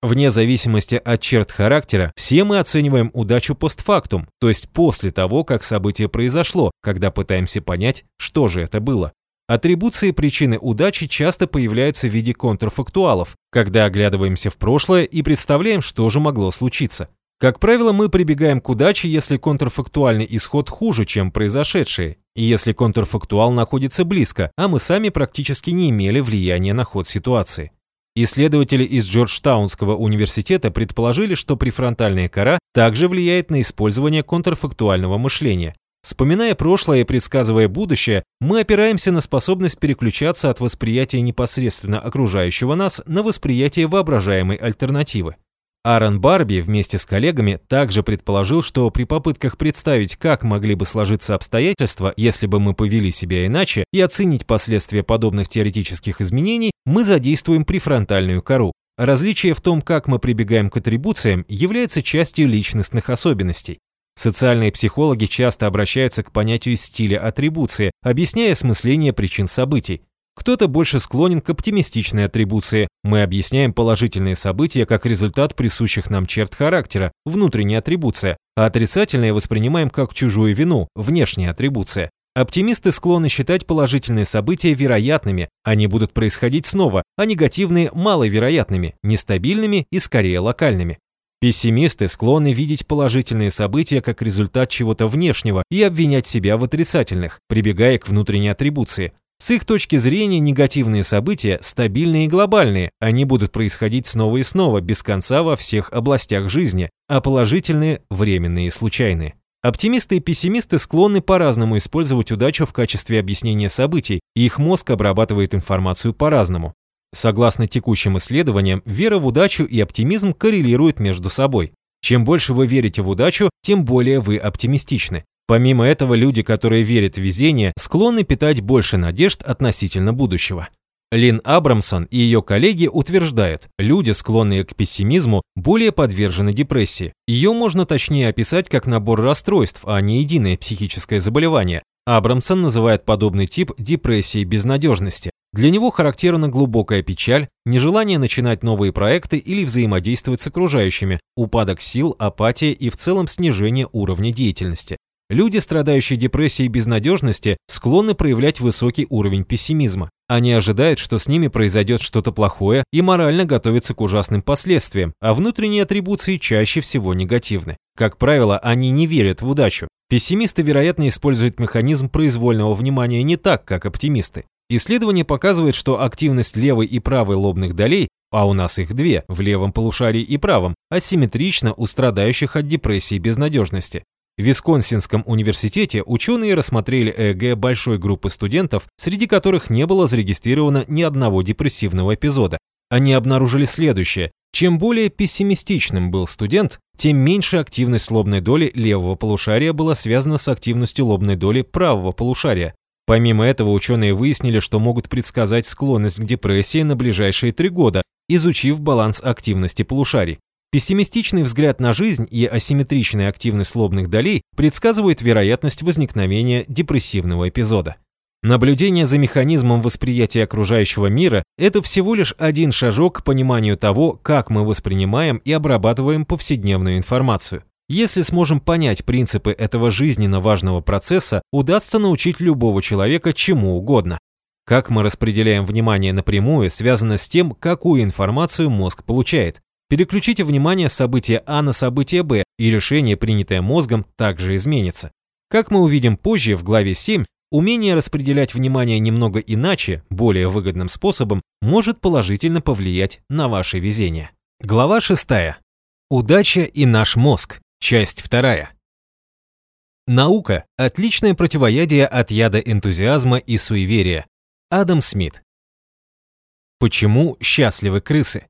Вне зависимости от черт характера, все мы оцениваем удачу постфактум, то есть после того, как событие произошло, когда пытаемся понять, что же это было. Атрибуции причины удачи часто появляются в виде контрфактуалов, когда оглядываемся в прошлое и представляем, что же могло случиться. Как правило, мы прибегаем к удаче, если контрфактуальный исход хуже, чем произошедшее, и если контрфактуал находится близко, а мы сами практически не имели влияния на ход ситуации. Исследователи из Джорджтаунского университета предположили, что префронтальная кора также влияет на использование контрфактуального мышления. Вспоминая прошлое и предсказывая будущее, мы опираемся на способность переключаться от восприятия непосредственно окружающего нас на восприятие воображаемой альтернативы. Аарон Барби вместе с коллегами также предположил, что при попытках представить, как могли бы сложиться обстоятельства, если бы мы повели себя иначе, и оценить последствия подобных теоретических изменений, мы задействуем префронтальную кору. Различие в том, как мы прибегаем к атрибуциям, является частью личностных особенностей. Социальные психологи часто обращаются к понятию стиля атрибуции, объясняя осмысление причин событий. Кто-то больше склонен к оптимистичной атрибуции. Мы объясняем положительные события как результат присущих нам черт характера, внутренняя атрибуция, а отрицательные воспринимаем как чужую вину, внешняя атрибуция. Оптимисты склонны считать положительные события вероятными, они будут происходить снова, а негативные – маловероятными, нестабильными и скорее локальными. Пессимисты склонны видеть положительные события как результат чего-то внешнего и обвинять себя в отрицательных, прибегая к внутренней атрибуции. С их точки зрения негативные события стабильные и глобальные, они будут происходить снова и снова, без конца во всех областях жизни, а положительные – временные и случайные. Оптимисты и пессимисты склонны по-разному использовать удачу в качестве объяснения событий, и их мозг обрабатывает информацию по-разному. Согласно текущим исследованиям, вера в удачу и оптимизм коррелируют между собой. Чем больше вы верите в удачу, тем более вы оптимистичны. Помимо этого, люди, которые верят в везение, склонны питать больше надежд относительно будущего. Лин Абрамсон и ее коллеги утверждают, люди, склонные к пессимизму, более подвержены депрессии. Ее можно точнее описать как набор расстройств, а не единое психическое заболевание. Абрамсон называет подобный тип депрессией безнадежности. Для него характерна глубокая печаль, нежелание начинать новые проекты или взаимодействовать с окружающими, упадок сил, апатия и в целом снижение уровня деятельности. Люди, страдающие депрессией и безнадежности, склонны проявлять высокий уровень пессимизма. Они ожидают, что с ними произойдет что-то плохое и морально готовятся к ужасным последствиям, а внутренние атрибуции чаще всего негативны. Как правило, они не верят в удачу. Пессимисты, вероятно, используют механизм произвольного внимания не так, как оптимисты. Исследование показывает, что активность левой и правой лобных долей, а у нас их две, в левом полушарии и правом, асимметрична у страдающих от депрессии и безнадежности. В Висконсинском университете ученые рассмотрели ЭЭГ большой группы студентов, среди которых не было зарегистрировано ни одного депрессивного эпизода. Они обнаружили следующее. Чем более пессимистичным был студент, тем меньше активность лобной доли левого полушария была связана с активностью лобной доли правого полушария. Помимо этого, ученые выяснили, что могут предсказать склонность к депрессии на ближайшие три года, изучив баланс активности полушарий. Пессимистичный взгляд на жизнь и асимметричная активность лобных долей предсказывают вероятность возникновения депрессивного эпизода. Наблюдение за механизмом восприятия окружающего мира – это всего лишь один шажок к пониманию того, как мы воспринимаем и обрабатываем повседневную информацию. Если сможем понять принципы этого жизненно важного процесса, удастся научить любого человека чему угодно. Как мы распределяем внимание напрямую, связано с тем, какую информацию мозг получает. Переключите внимание с события А на событие Б, и решение, принятое мозгом, также изменится. Как мы увидим позже в главе 7, умение распределять внимание немного иначе, более выгодным способом, может положительно повлиять на ваше везение. Глава 6. Удача и наш мозг. Часть 2. Наука – отличное противоядие от яда энтузиазма и суеверия. Адам Смит. Почему счастливы крысы?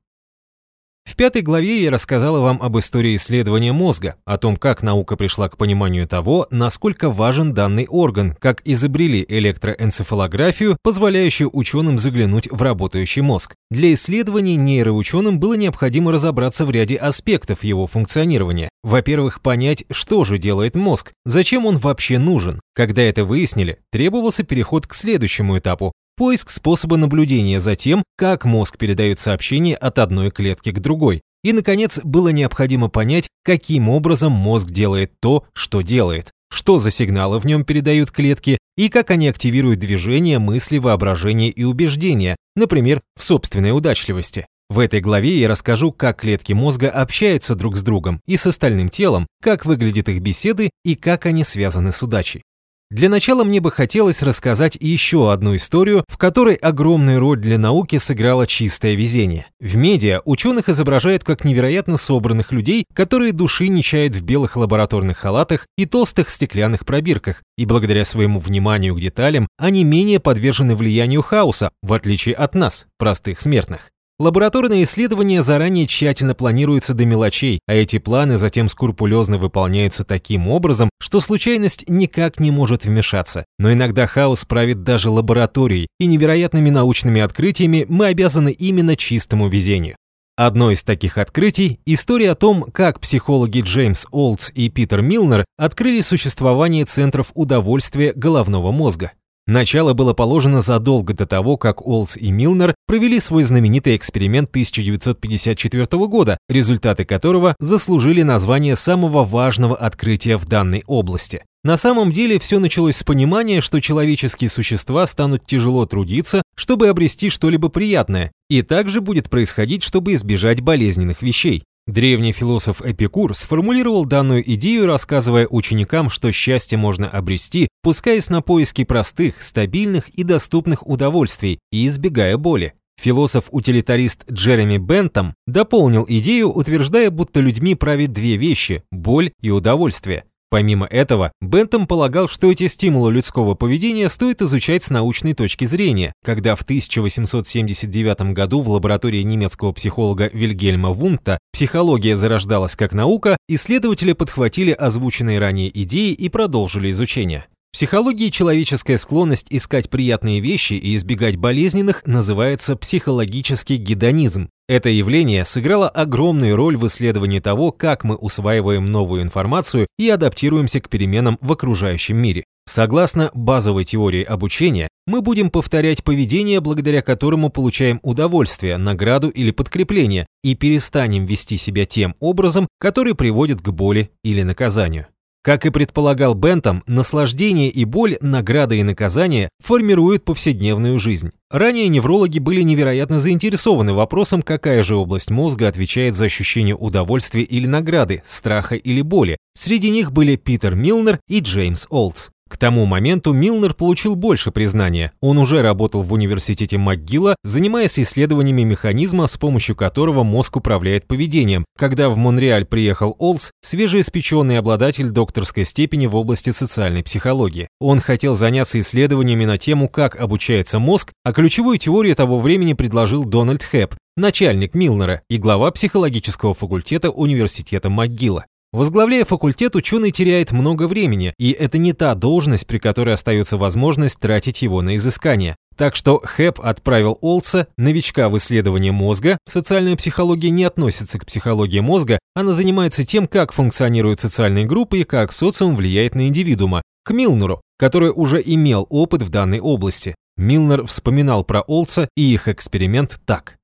В пятой главе я рассказала вам об истории исследования мозга, о том, как наука пришла к пониманию того, насколько важен данный орган, как изобрели электроэнцефалографию, позволяющую ученым заглянуть в работающий мозг. Для исследований нейроученым было необходимо разобраться в ряде аспектов его функционирования. Во-первых, понять, что же делает мозг, зачем он вообще нужен. Когда это выяснили, требовался переход к следующему этапу поиск способа наблюдения за тем, как мозг передает сообщение от одной клетки к другой. И, наконец, было необходимо понять, каким образом мозг делает то, что делает, что за сигналы в нем передают клетки и как они активируют движение, мысли, воображение и убеждения, например, в собственной удачливости. В этой главе я расскажу, как клетки мозга общаются друг с другом и с остальным телом, как выглядят их беседы и как они связаны с удачей. Для начала мне бы хотелось рассказать еще одну историю, в которой огромную роль для науки сыграло чистое везение. В медиа ученых изображают как невероятно собранных людей, которые души не чают в белых лабораторных халатах и толстых стеклянных пробирках, и благодаря своему вниманию к деталям они менее подвержены влиянию хаоса, в отличие от нас, простых смертных. Лабораторные исследования заранее тщательно планируются до мелочей, а эти планы затем скрупулезно выполняются таким образом, что случайность никак не может вмешаться. Но иногда хаос правит даже лабораторией, и невероятными научными открытиями мы обязаны именно чистому везению. Одно из таких открытий – история о том, как психологи Джеймс Олдс и Питер Милнер открыли существование центров удовольствия головного мозга. Начало было положено задолго до того, как Олдс и Милнер провели свой знаменитый эксперимент 1954 года, результаты которого заслужили название самого важного открытия в данной области. На самом деле все началось с понимания, что человеческие существа станут тяжело трудиться, чтобы обрести что-либо приятное, и также будет происходить, чтобы избежать болезненных вещей. Древний философ Эпикур сформулировал данную идею, рассказывая ученикам, что счастье можно обрести, пускаясь на поиски простых, стабильных и доступных удовольствий и избегая боли. Философ-утилитарист Джереми Бентам дополнил идею, утверждая, будто людьми правит две вещи – боль и удовольствие. Помимо этого, Бентам полагал, что эти стимулы людского поведения стоит изучать с научной точки зрения, когда в 1879 году в лаборатории немецкого психолога Вильгельма Вунта психология зарождалась как наука, исследователи подхватили озвученные ранее идеи и продолжили изучение. Психологии человеческая склонность искать приятные вещи и избегать болезненных называется психологический гедонизм. Это явление сыграло огромную роль в исследовании того, как мы усваиваем новую информацию и адаптируемся к переменам в окружающем мире. Согласно базовой теории обучения, мы будем повторять поведение, благодаря которому получаем удовольствие, награду или подкрепление, и перестанем вести себя тем образом, который приводит к боли или наказанию. Как и предполагал Бентам, наслаждение и боль, награда и наказание формируют повседневную жизнь. Ранее неврологи были невероятно заинтересованы вопросом, какая же область мозга отвечает за ощущение удовольствия или награды, страха или боли. Среди них были Питер Милнер и Джеймс Олдс. К тому моменту Милнер получил больше признания. Он уже работал в университете МcGилла, занимаясь исследованиями механизма, с помощью которого мозг управляет поведением. Когда в Монреаль приехал Олс, свежеиспеченный обладатель докторской степени в области социальной психологии. Он хотел заняться исследованиями на тему, как обучается мозг, а ключевую теорию того времени предложил Дональд Хэп, начальник Милнера и глава психологического факультета университета МcГилла. Возглавляя факультет, ученый теряет много времени, и это не та должность, при которой остается возможность тратить его на изыскание. Так что Хэп отправил Олдса, новичка в исследовании мозга, социальная психология не относится к психологии мозга, она занимается тем, как функционируют социальные группы и как социум влияет на индивидуума, к Милнеру, который уже имел опыт в данной области. Милнер вспоминал про Олдса и их эксперимент так.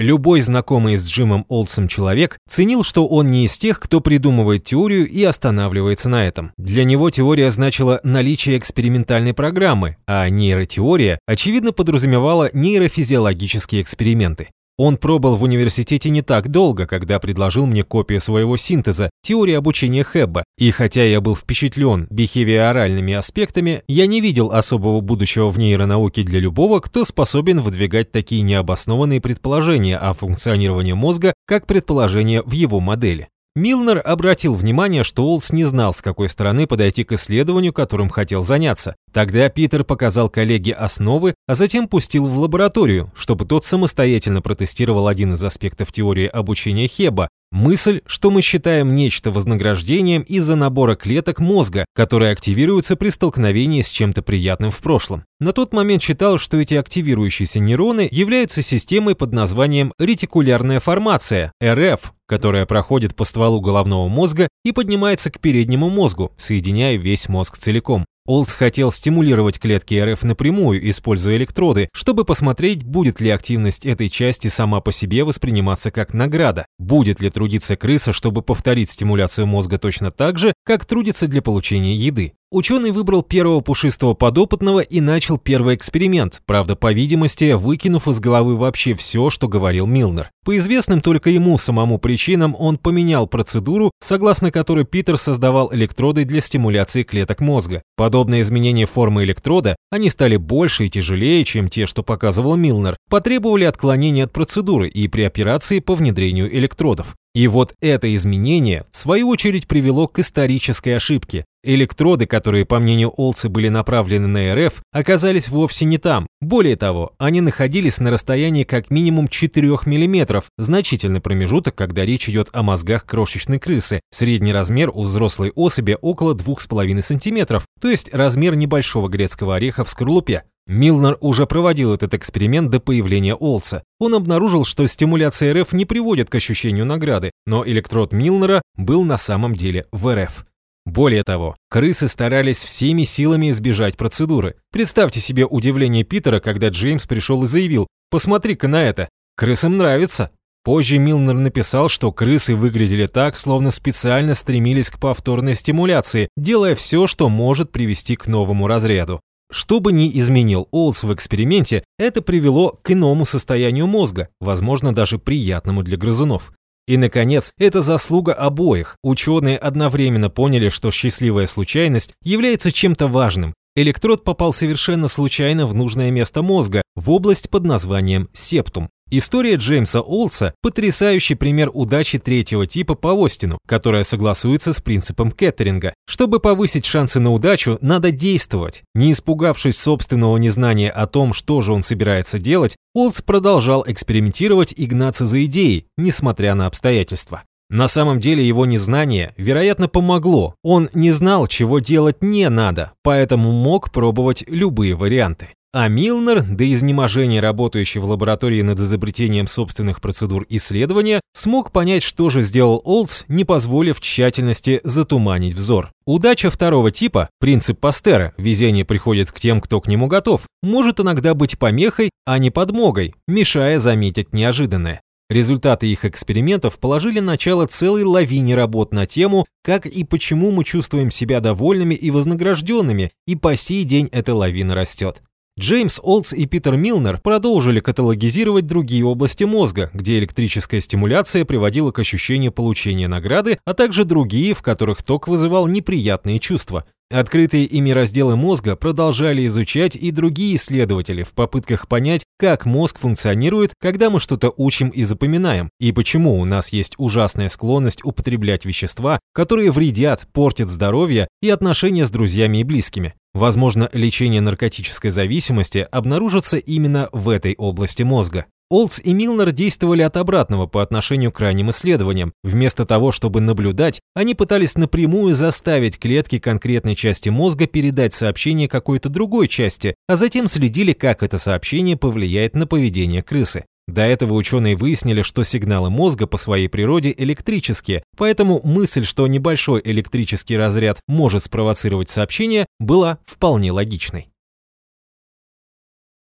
Любой знакомый с Джимом Олдсом человек ценил, что он не из тех, кто придумывает теорию и останавливается на этом. Для него теория значила наличие экспериментальной программы, а нейротеория, очевидно, подразумевала нейрофизиологические эксперименты. Он пробыл в университете не так долго, когда предложил мне копию своего синтеза «Теория обучения Хэбба», и хотя я был впечатлен бихевиоральными аспектами, я не видел особого будущего в нейронауке для любого, кто способен выдвигать такие необоснованные предположения о функционировании мозга, как предположения в его модели. Милнер обратил внимание, что Олс не знал, с какой стороны подойти к исследованию, которым хотел заняться. Тогда Питер показал коллеге основы, а затем пустил в лабораторию, чтобы тот самостоятельно протестировал один из аспектов теории обучения Хеба, Мысль, что мы считаем нечто вознаграждением из-за набора клеток мозга, которые активируются при столкновении с чем-то приятным в прошлом. На тот момент считал, что эти активирующиеся нейроны являются системой под названием ретикулярная формация, РФ, которая проходит по стволу головного мозга и поднимается к переднему мозгу, соединяя весь мозг целиком. Олдс хотел стимулировать клетки РФ напрямую, используя электроды, чтобы посмотреть, будет ли активность этой части сама по себе восприниматься как награда, будет ли трудиться крыса, чтобы повторить стимуляцию мозга точно так же, как трудится для получения еды. Ученый выбрал первого пушистого подопытного и начал первый эксперимент, правда, по видимости, выкинув из головы вообще все, что говорил Милнер. По известным только ему самому причинам он поменял процедуру, согласно которой Питер создавал электроды для стимуляции клеток мозга. Подобные изменения формы электрода, они стали больше и тяжелее, чем те, что показывал Милнер, потребовали отклонения от процедуры и при операции по внедрению электродов. И вот это изменение, в свою очередь, привело к исторической ошибке. Электроды, которые, по мнению Олцы, были направлены на РФ, оказались вовсе не там. Более того, они находились на расстоянии как минимум 4 мм, значительный промежуток, когда речь идет о мозгах крошечной крысы. Средний размер у взрослой особи около 2,5 см, то есть размер небольшого грецкого ореха в скорлупе. Милнер уже проводил этот эксперимент до появления Олса. Он обнаружил, что стимуляция РФ не приводит к ощущению награды, но электрод Милнера был на самом деле в РФ. Более того, крысы старались всеми силами избежать процедуры. Представьте себе удивление Питера, когда Джеймс пришел и заявил «Посмотри-ка на это, крысам нравится». Позже Милнер написал, что крысы выглядели так, словно специально стремились к повторной стимуляции, делая все, что может привести к новому разряду. Что бы ни изменил Олс в эксперименте, это привело к иному состоянию мозга, возможно, даже приятному для грызунов. И, наконец, это заслуга обоих. Ученые одновременно поняли, что счастливая случайность является чем-то важным. Электрод попал совершенно случайно в нужное место мозга, в область под названием септум. История Джеймса Олса – потрясающий пример удачи третьего типа по Остину, которая согласуется с принципом Кеттеринга. Чтобы повысить шансы на удачу, надо действовать. Не испугавшись собственного незнания о том, что же он собирается делать, Олс продолжал экспериментировать и гнаться за идеей, несмотря на обстоятельства. На самом деле его незнание, вероятно, помогло. Он не знал, чего делать не надо, поэтому мог пробовать любые варианты. А Милнер, до изнеможения работающий в лаборатории над изобретением собственных процедур исследования, смог понять, что же сделал Олдс, не позволив тщательности затуманить взор. Удача второго типа, принцип Пастера, везение приходит к тем, кто к нему готов, может иногда быть помехой, а не подмогой, мешая заметить неожиданное. Результаты их экспериментов положили начало целой лавине работ на тему, как и почему мы чувствуем себя довольными и вознагражденными, и по сей день эта лавина растет. Джеймс Олдс и Питер Милнер продолжили каталогизировать другие области мозга, где электрическая стимуляция приводила к ощущению получения награды, а также другие, в которых ток вызывал неприятные чувства. Открытые ими разделы мозга продолжали изучать и другие исследователи в попытках понять, как мозг функционирует, когда мы что-то учим и запоминаем, и почему у нас есть ужасная склонность употреблять вещества, которые вредят, портят здоровье и отношения с друзьями и близкими. Возможно, лечение наркотической зависимости обнаружится именно в этой области мозга. Олдс и Милнер действовали от обратного по отношению к ранним исследованиям. Вместо того, чтобы наблюдать, они пытались напрямую заставить клетки конкретной части мозга передать сообщение какой-то другой части, а затем следили, как это сообщение повлияет на поведение крысы. До этого ученые выяснили, что сигналы мозга по своей природе электрические, поэтому мысль, что небольшой электрический разряд может спровоцировать сообщение, была вполне логичной.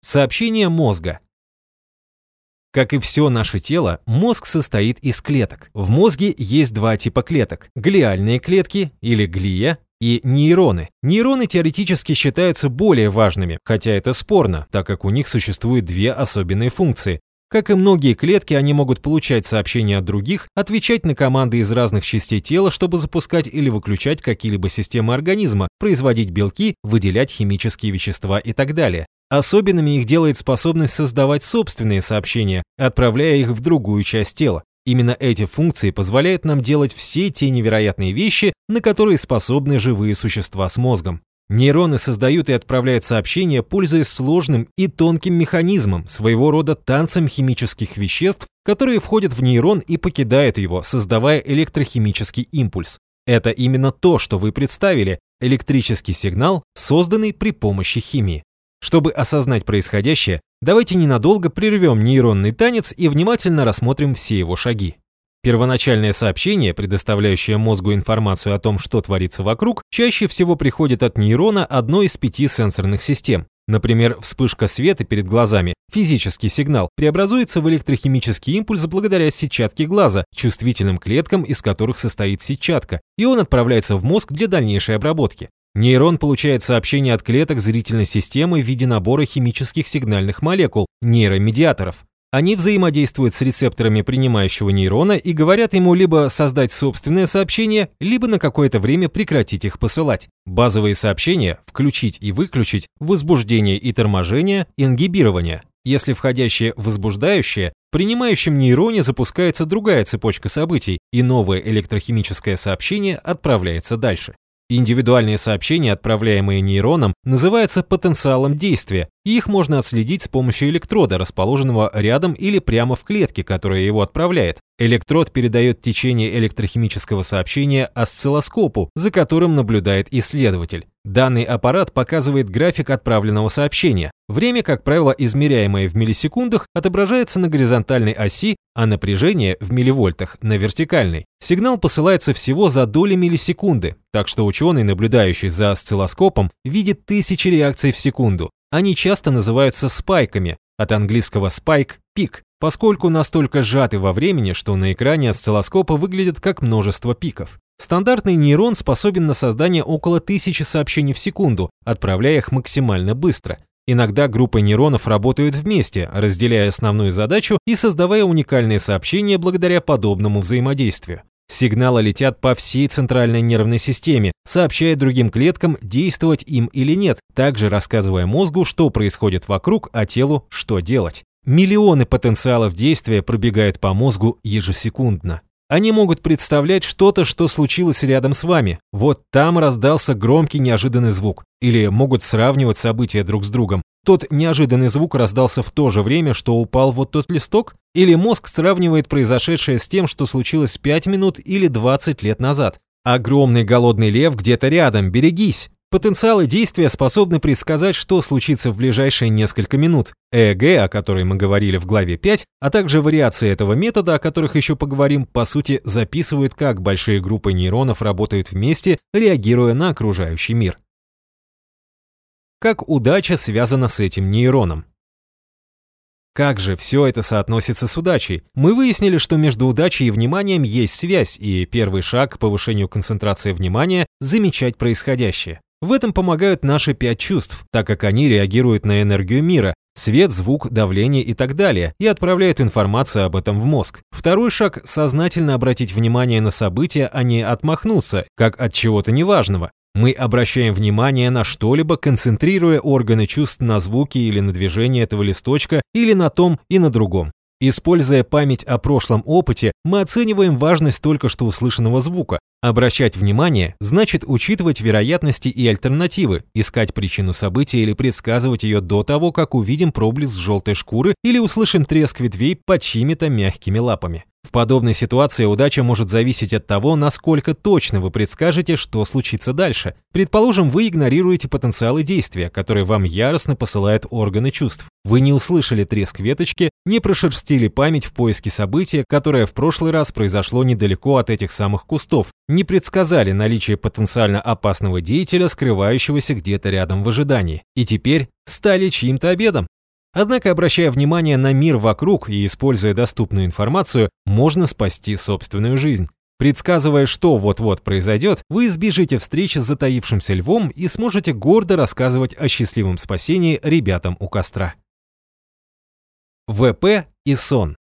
Сообщение мозга – как и все наше тело, мозг состоит из клеток. В мозге есть два типа клеток – глиальные клетки или глия и нейроны. Нейроны теоретически считаются более важными, хотя это спорно, так как у них существует две особенные функции. Как и многие клетки, они могут получать сообщения от других, отвечать на команды из разных частей тела, чтобы запускать или выключать какие-либо системы организма, производить белки, выделять химические вещества и так далее. Особенными их делает способность создавать собственные сообщения, отправляя их в другую часть тела. Именно эти функции позволяют нам делать все те невероятные вещи, на которые способны живые существа с мозгом. Нейроны создают и отправляют сообщения, пользуясь сложным и тонким механизмом, своего рода танцем химических веществ, которые входят в нейрон и покидают его, создавая электрохимический импульс. Это именно то, что вы представили, электрический сигнал, созданный при помощи химии. Чтобы осознать происходящее, давайте ненадолго прервем нейронный танец и внимательно рассмотрим все его шаги. Первоначальное сообщение, предоставляющее мозгу информацию о том, что творится вокруг, чаще всего приходит от нейрона одной из пяти сенсорных систем. Например, вспышка света перед глазами, физический сигнал, преобразуется в электрохимический импульс благодаря сетчатке глаза, чувствительным клеткам, из которых состоит сетчатка, и он отправляется в мозг для дальнейшей обработки. Нейрон получает сообщение от клеток зрительной системы в виде набора химических сигнальных молекул, нейромедиаторов. Они взаимодействуют с рецепторами принимающего нейрона и говорят ему либо создать собственное сообщение, либо на какое-то время прекратить их посылать. Базовые сообщения – включить и выключить, возбуждение и торможение, ингибирование. Если входящее возбуждающее, в принимающем нейроне запускается другая цепочка событий, и новое электрохимическое сообщение отправляется дальше. Индивидуальные сообщения, отправляемые нейроном, называются потенциалом действия, их можно отследить с помощью электрода, расположенного рядом или прямо в клетке, которая его отправляет. Электрод передает течение электрохимического сообщения осциллоскопу, за которым наблюдает исследователь. Данный аппарат показывает график отправленного сообщения. Время, как правило, измеряемое в миллисекундах, отображается на горизонтальной оси, а напряжение в милливольтах на вертикальной. Сигнал посылается всего за доли миллисекунды, так что ученый, наблюдающий за осциллоскопом, видит тысячи реакций в секунду. Они часто называются спайками, от английского spike – пик, поскольку настолько сжаты во времени, что на экране осциллоскопа выглядят как множество пиков. Стандартный нейрон способен на создание около тысячи сообщений в секунду, отправляя их максимально быстро. Иногда группы нейронов работают вместе, разделяя основную задачу и создавая уникальные сообщения благодаря подобному взаимодействию. Сигналы летят по всей центральной нервной системе, сообщая другим клеткам, действовать им или нет, также рассказывая мозгу, что происходит вокруг, а телу, что делать. Миллионы потенциалов действия пробегают по мозгу ежесекундно. Они могут представлять что-то, что случилось рядом с вами. Вот там раздался громкий неожиданный звук. Или могут сравнивать события друг с другом. Тот неожиданный звук раздался в то же время, что упал вот тот листок? Или мозг сравнивает произошедшее с тем, что случилось 5 минут или 20 лет назад? Огромный голодный лев где-то рядом, берегись! Потенциалы действия способны предсказать, что случится в ближайшие несколько минут. ЭЭГ, о которой мы говорили в главе 5, а также вариации этого метода, о которых еще поговорим, по сути записывают, как большие группы нейронов работают вместе, реагируя на окружающий мир. Как удача связана с этим нейроном? Как же все это соотносится с удачей? Мы выяснили, что между удачей и вниманием есть связь, и первый шаг к повышению концентрации внимания – замечать происходящее. В этом помогают наши пять чувств, так как они реагируют на энергию мира, свет, звук, давление и так далее, и отправляют информацию об этом в мозг. Второй шаг – сознательно обратить внимание на события, а не отмахнуться, как от чего-то неважного. Мы обращаем внимание на что-либо, концентрируя органы чувств на звуке или на движении этого листочка, или на том и на другом. Используя память о прошлом опыте, мы оцениваем важность только что услышанного звука. Обращать внимание значит учитывать вероятности и альтернативы, искать причину события или предсказывать ее до того, как увидим проблеск желтой шкуры или услышим треск ветвей под чьими-то мягкими лапами. В подобной ситуации удача может зависеть от того, насколько точно вы предскажете, что случится дальше. Предположим, вы игнорируете потенциалы действия, которые вам яростно посылают органы чувств. Вы не услышали треск веточки, не прошерстили память в поиске события, которое в прошлый раз произошло недалеко от этих самых кустов, не предсказали наличие потенциально опасного деятеля, скрывающегося где-то рядом в ожидании, и теперь стали чьим-то обедом. Однако, обращая внимание на мир вокруг и используя доступную информацию, можно спасти собственную жизнь. Предсказывая, что вот-вот произойдет, вы избежите встречи с затаившимся львом и сможете гордо рассказывать о счастливом спасении ребятам у костра. ВП и сон.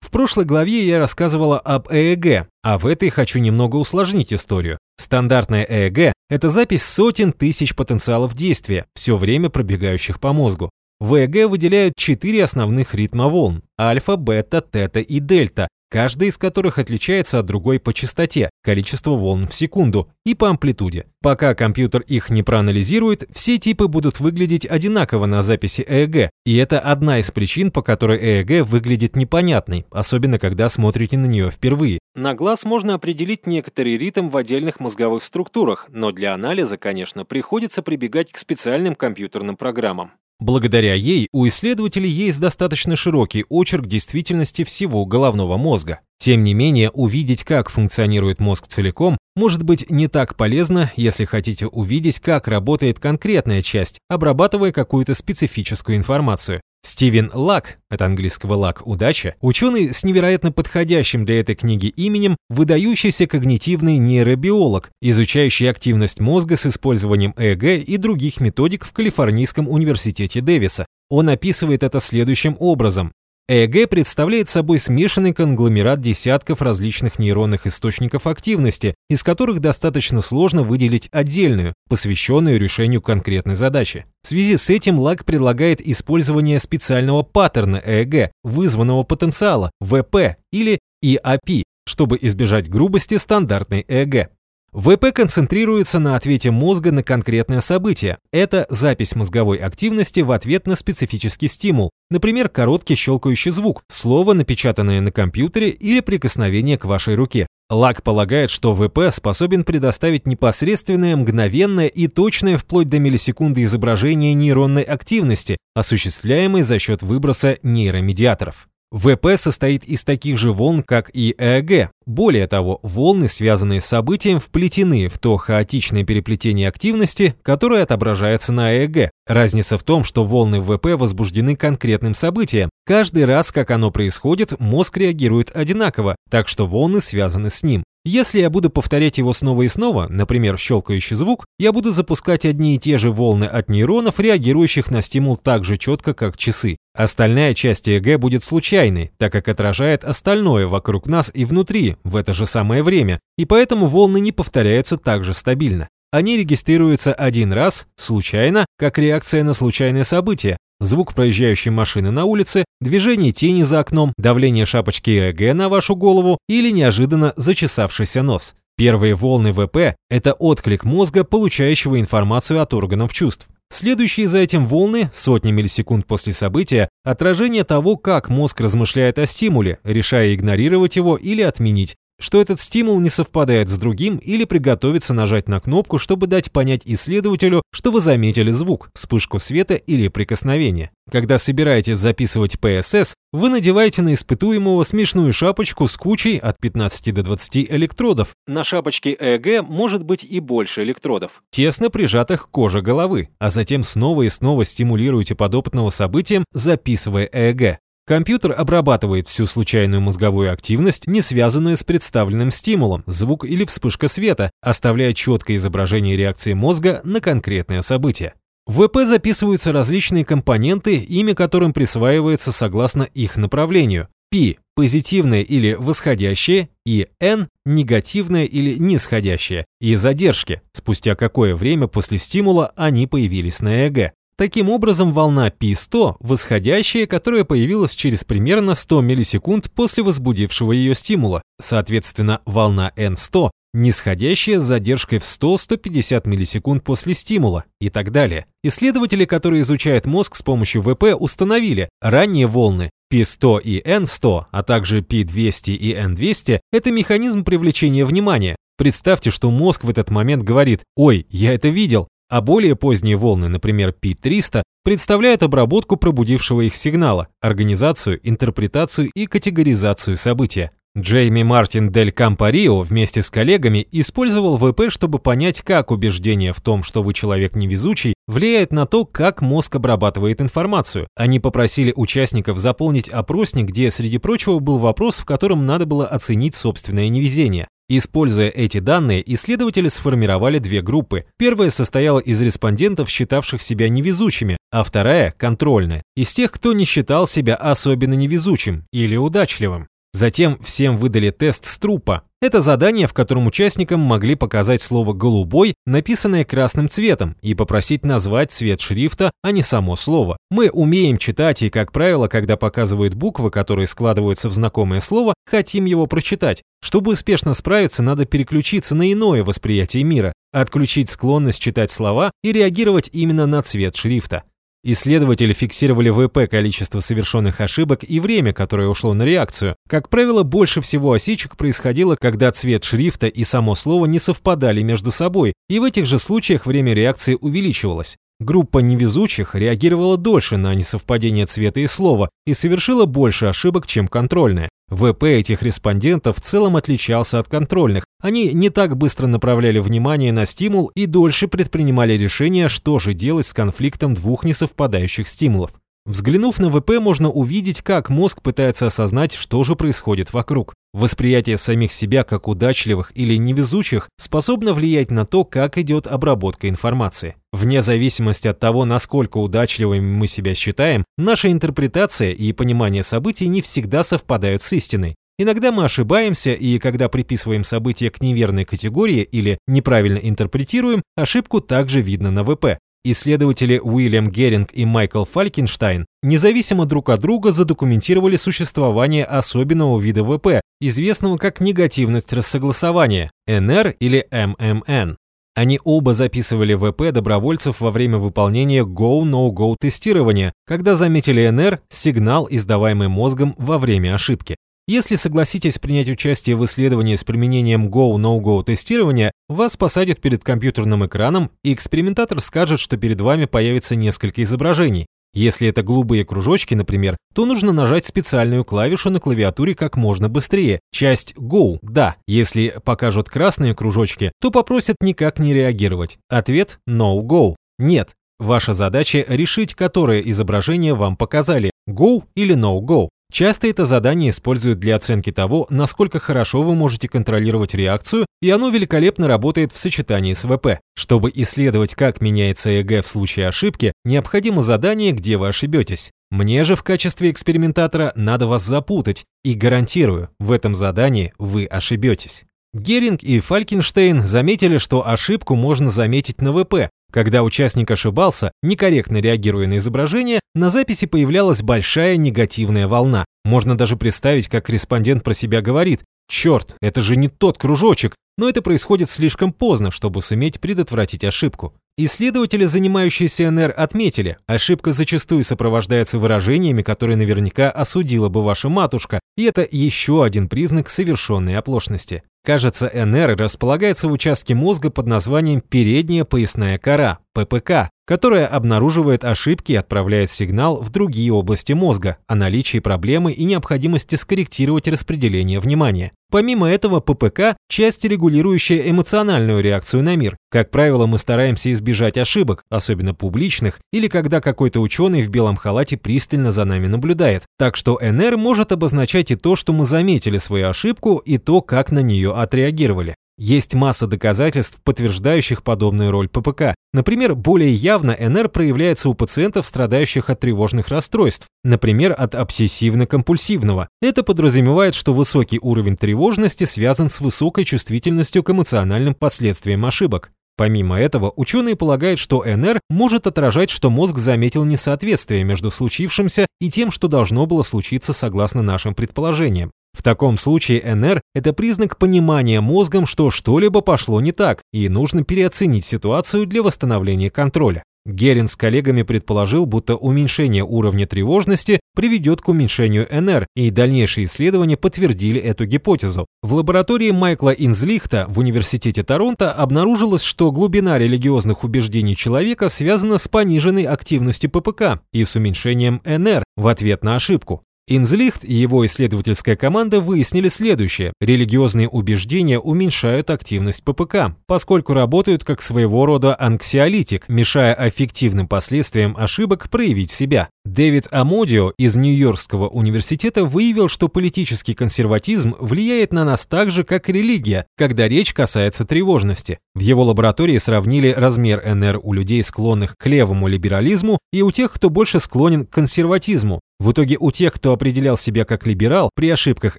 В прошлой главе я рассказывала об ЭЭГ, а в этой хочу немного усложнить историю. Стандартная ЭЭГ – это запись сотен тысяч потенциалов действия, все время пробегающих по мозгу. В ЭЭГ выделяют четыре основных ритма волн – альфа, бета, тета и дельта, каждая из которых отличается от другой по частоте, количество волн в секунду, и по амплитуде. Пока компьютер их не проанализирует, все типы будут выглядеть одинаково на записи ЭЭГ, и это одна из причин, по которой ЭЭГ выглядит непонятной, особенно когда смотрите на нее впервые. На глаз можно определить некоторый ритм в отдельных мозговых структурах, но для анализа, конечно, приходится прибегать к специальным компьютерным программам. Благодаря ей у исследователей есть достаточно широкий очерк действительности всего головного мозга. Тем не менее, увидеть, как функционирует мозг целиком, может быть не так полезно, если хотите увидеть, как работает конкретная часть, обрабатывая какую-то специфическую информацию. Стивен Лак, от английского лак – удача, ученый с невероятно подходящим для этой книги именем, выдающийся когнитивный нейробиолог, изучающий активность мозга с использованием ЭЭГ и других методик в Калифорнийском университете Дэвиса. Он описывает это следующим образом. ЭЭГ представляет собой смешанный конгломерат десятков различных нейронных источников активности, из которых достаточно сложно выделить отдельную, посвященную решению конкретной задачи. В связи с этим ЛАК предлагает использование специального паттерна ЭЭГ, вызванного потенциала, ВП или ИАП, чтобы избежать грубости стандартной ЭЭГ. ВП концентрируется на ответе мозга на конкретное событие. Это запись мозговой активности в ответ на специфический стимул, например, короткий щелкающий звук, слово, напечатанное на компьютере или прикосновение к вашей руке. Лак полагает, что ВП способен предоставить непосредственное, мгновенное и точное вплоть до миллисекунды изображение нейронной активности, осуществляемой за счет выброса нейромедиаторов. ВП состоит из таких же волн, как и ЭЭГ. Более того, волны, связанные с событием, вплетены в то хаотичное переплетение активности, которое отображается на ЭЭГ. Разница в том, что волны ВП возбуждены конкретным событием. Каждый раз, как оно происходит, мозг реагирует одинаково, так что волны связаны с ним. Если я буду повторять его снова и снова, например, щелкающий звук, я буду запускать одни и те же волны от нейронов, реагирующих на стимул так же четко, как часы. Остальная часть ЭЭГ будет случайной, так как отражает остальное вокруг нас и внутри в это же самое время, и поэтому волны не повторяются так же стабильно. Они регистрируются один раз, случайно, как реакция на случайное событие, звук проезжающей машины на улице, движение тени за окном, давление шапочки ЭЭГ на вашу голову или неожиданно зачесавшийся нос. Первые волны ВП – это отклик мозга, получающего информацию от органов чувств. Следующие за этим волны, сотни миллисекунд после события, отражение того, как мозг размышляет о стимуле, решая игнорировать его или отменить, что этот стимул не совпадает с другим или приготовиться нажать на кнопку, чтобы дать понять исследователю, что вы заметили звук, вспышку света или прикосновение. Когда собираетесь записывать ПСС, вы надеваете на испытуемого смешную шапочку с кучей от 15 до 20 электродов. На шапочке ЭЭГ может быть и больше электродов, тесно прижатых к коже головы, а затем снова и снова стимулируете подопытного событием, записывая ЭЭГ. Компьютер обрабатывает всю случайную мозговую активность, не связанную с представленным стимулом, звук или вспышка света, оставляя четкое изображение реакции мозга на конкретное событие. В ВП записываются различные компоненты, имя которым присваивается согласно их направлению. P – позитивное или восходящее, и N – негативное или нисходящее, и задержки. Спустя какое время после стимула они появились на ЭГ. Таким образом, волна P100 восходящая, которая появилась через примерно 100 миллисекунд после возбудившего ее стимула. Соответственно, волна N100 нисходящая с задержкой в 100-150 миллисекунд после стимула и так далее. Исследователи, которые изучают мозг с помощью ВП, установили ранние волны P100 и N100, а также P200 и N200 – это механизм привлечения внимания. Представьте, что мозг в этот момент говорит «Ой, я это видел», а более поздние волны, например, P300, представляют обработку пробудившего их сигнала, организацию, интерпретацию и категоризацию события. Джейми Мартин Дель Кампарио вместе с коллегами использовал ВП, чтобы понять, как убеждение в том, что вы человек невезучий, влияет на то, как мозг обрабатывает информацию. Они попросили участников заполнить опросник, где, среди прочего, был вопрос, в котором надо было оценить собственное невезение. Используя эти данные, исследователи сформировали две группы. Первая состояла из респондентов, считавших себя невезучими, а вторая – контрольная, из тех, кто не считал себя особенно невезучим или удачливым. Затем всем выдали тест с трупа. Это задание, в котором участникам могли показать слово «голубой», написанное красным цветом, и попросить назвать цвет шрифта, а не само слово. Мы умеем читать и, как правило, когда показывают буквы, которые складываются в знакомое слово, хотим его прочитать. Чтобы успешно справиться, надо переключиться на иное восприятие мира, отключить склонность читать слова и реагировать именно на цвет шрифта. Исследователи фиксировали в ВП количество совершенных ошибок и время, которое ушло на реакцию. Как правило, больше всего осечек происходило, когда цвет шрифта и само слово не совпадали между собой, и в этих же случаях время реакции увеличивалось. Группа невезучих реагировала дольше на несовпадение цвета и слова и совершила больше ошибок, чем контрольная. ВП этих респондентов в целом отличался от контрольных. Они не так быстро направляли внимание на стимул и дольше предпринимали решение, что же делать с конфликтом двух несовпадающих стимулов. Взглянув на ВП, можно увидеть, как мозг пытается осознать, что же происходит вокруг. Восприятие самих себя как удачливых или невезучих способно влиять на то, как идет обработка информации. Вне зависимости от того, насколько удачливыми мы себя считаем, наша интерпретация и понимание событий не всегда совпадают с истиной. Иногда мы ошибаемся, и когда приписываем события к неверной категории или неправильно интерпретируем, ошибку также видно на ВП. Исследователи Уильям Геринг и Майкл Фалькенштайн независимо друг от друга задокументировали существование особенного вида ВП, известного как негативность рассогласования, НР или ММН. Они оба записывали ВП добровольцев во время выполнения Go-No-Go тестирования, когда заметили НР – сигнал, издаваемый мозгом во время ошибки. Если согласитесь принять участие в исследовании с применением Go-No-Go тестирования, вас посадят перед компьютерным экраном, и экспериментатор скажет, что перед вами появится несколько изображений. Если это голубые кружочки, например, то нужно нажать специальную клавишу на клавиатуре как можно быстрее. Часть Go – да. Если покажут красные кружочки, то попросят никак не реагировать. Ответ – No Go. Нет. Ваша задача – решить, которое изображение вам показали – Go или No Go. Часто это задание используют для оценки того, насколько хорошо вы можете контролировать реакцию, и оно великолепно работает в сочетании с ВП. Чтобы исследовать, как меняется ЭГ в случае ошибки, необходимо задание, где вы ошибетесь. Мне же в качестве экспериментатора надо вас запутать, и гарантирую, в этом задании вы ошибетесь. Геринг и Фалькенштейн заметили, что ошибку можно заметить на ВП, когда участник ошибался, некорректно реагируя на изображение, на записи появлялась большая негативная волна. Можно даже представить, как респондент про себя говорит «Черт, это же не тот кружочек», но это происходит слишком поздно, чтобы суметь предотвратить ошибку. Исследователи, занимающиеся НР, отметили, ошибка зачастую сопровождается выражениями, которые наверняка осудила бы ваша матушка, и это еще один признак совершенной оплошности. Кажется, НР располагается в участке мозга под названием передняя поясная кора, ППК, которая обнаруживает ошибки и отправляет сигнал в другие области мозга о наличии проблемы и необходимости скорректировать распределение внимания. Помимо этого, ППК – часть, регулирующая эмоциональную реакцию на мир. Как правило, мы стараемся избежать ошибок, особенно публичных, или когда какой-то ученый в белом халате пристально за нами наблюдает. Так что НР может обозначать и то, что мы заметили свою ошибку, и то, как на нее отреагировали. Есть масса доказательств, подтверждающих подобную роль ППК. Например, более явно НР проявляется у пациентов, страдающих от тревожных расстройств, например, от обсессивно-компульсивного. Это подразумевает, что высокий уровень тревожности связан с высокой чувствительностью к эмоциональным последствиям ошибок. Помимо этого, ученые полагают, что НР может отражать, что мозг заметил несоответствие между случившимся и тем, что должно было случиться согласно нашим предположениям. В таком случае НР – это признак понимания мозгом, что что-либо пошло не так, и нужно переоценить ситуацию для восстановления контроля. Герин с коллегами предположил, будто уменьшение уровня тревожности приведет к уменьшению НР, и дальнейшие исследования подтвердили эту гипотезу. В лаборатории Майкла Инзлихта в Университете Торонто обнаружилось, что глубина религиозных убеждений человека связана с пониженной активностью ППК и с уменьшением НР в ответ на ошибку. Инзлихт и его исследовательская команда выяснили следующее. Религиозные убеждения уменьшают активность ППК, поскольку работают как своего рода анксиолитик, мешая аффективным последствиям ошибок проявить себя. Дэвид Амодио из Нью-Йоркского университета выявил, что политический консерватизм влияет на нас так же, как религия, когда речь касается тревожности. В его лаборатории сравнили размер НР у людей, склонных к левому либерализму, и у тех, кто больше склонен к консерватизму. В итоге у тех, кто определял себя как либерал, при ошибках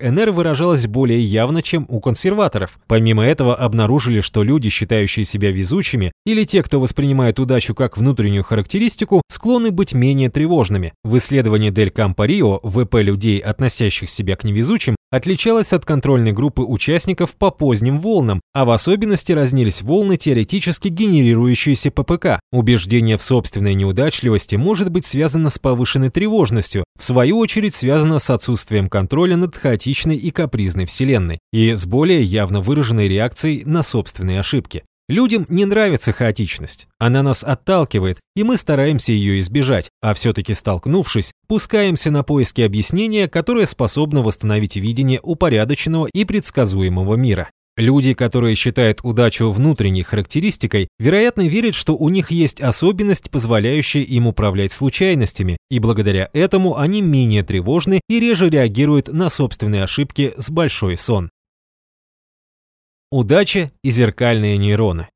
НР выражалось более явно, чем у консерваторов. Помимо этого обнаружили, что люди, считающие себя везучими, или те, кто воспринимает удачу как внутреннюю характеристику, склонны быть менее тревожными. В исследовании Дель Кампарио ВП людей, относящих себя к невезучим, отличалась от контрольной группы участников по поздним волнам, а в особенности разнились волны, теоретически генерирующиеся ППК. Убеждение в собственной неудачливости может быть связано с повышенной тревожностью, в свою очередь связано с отсутствием контроля над хаотичной и капризной Вселенной и с более явно выраженной реакцией на собственные ошибки. Людям не нравится хаотичность, она нас отталкивает, и мы стараемся ее избежать, а все-таки столкнувшись, пускаемся на поиски объяснения, которое способно восстановить видение упорядоченного и предсказуемого мира. Люди, которые считают удачу внутренней характеристикой, вероятно верят, что у них есть особенность, позволяющая им управлять случайностями, и благодаря этому они менее тревожны и реже реагируют на собственные ошибки с большой сон. Удача и зеркальные нейроны.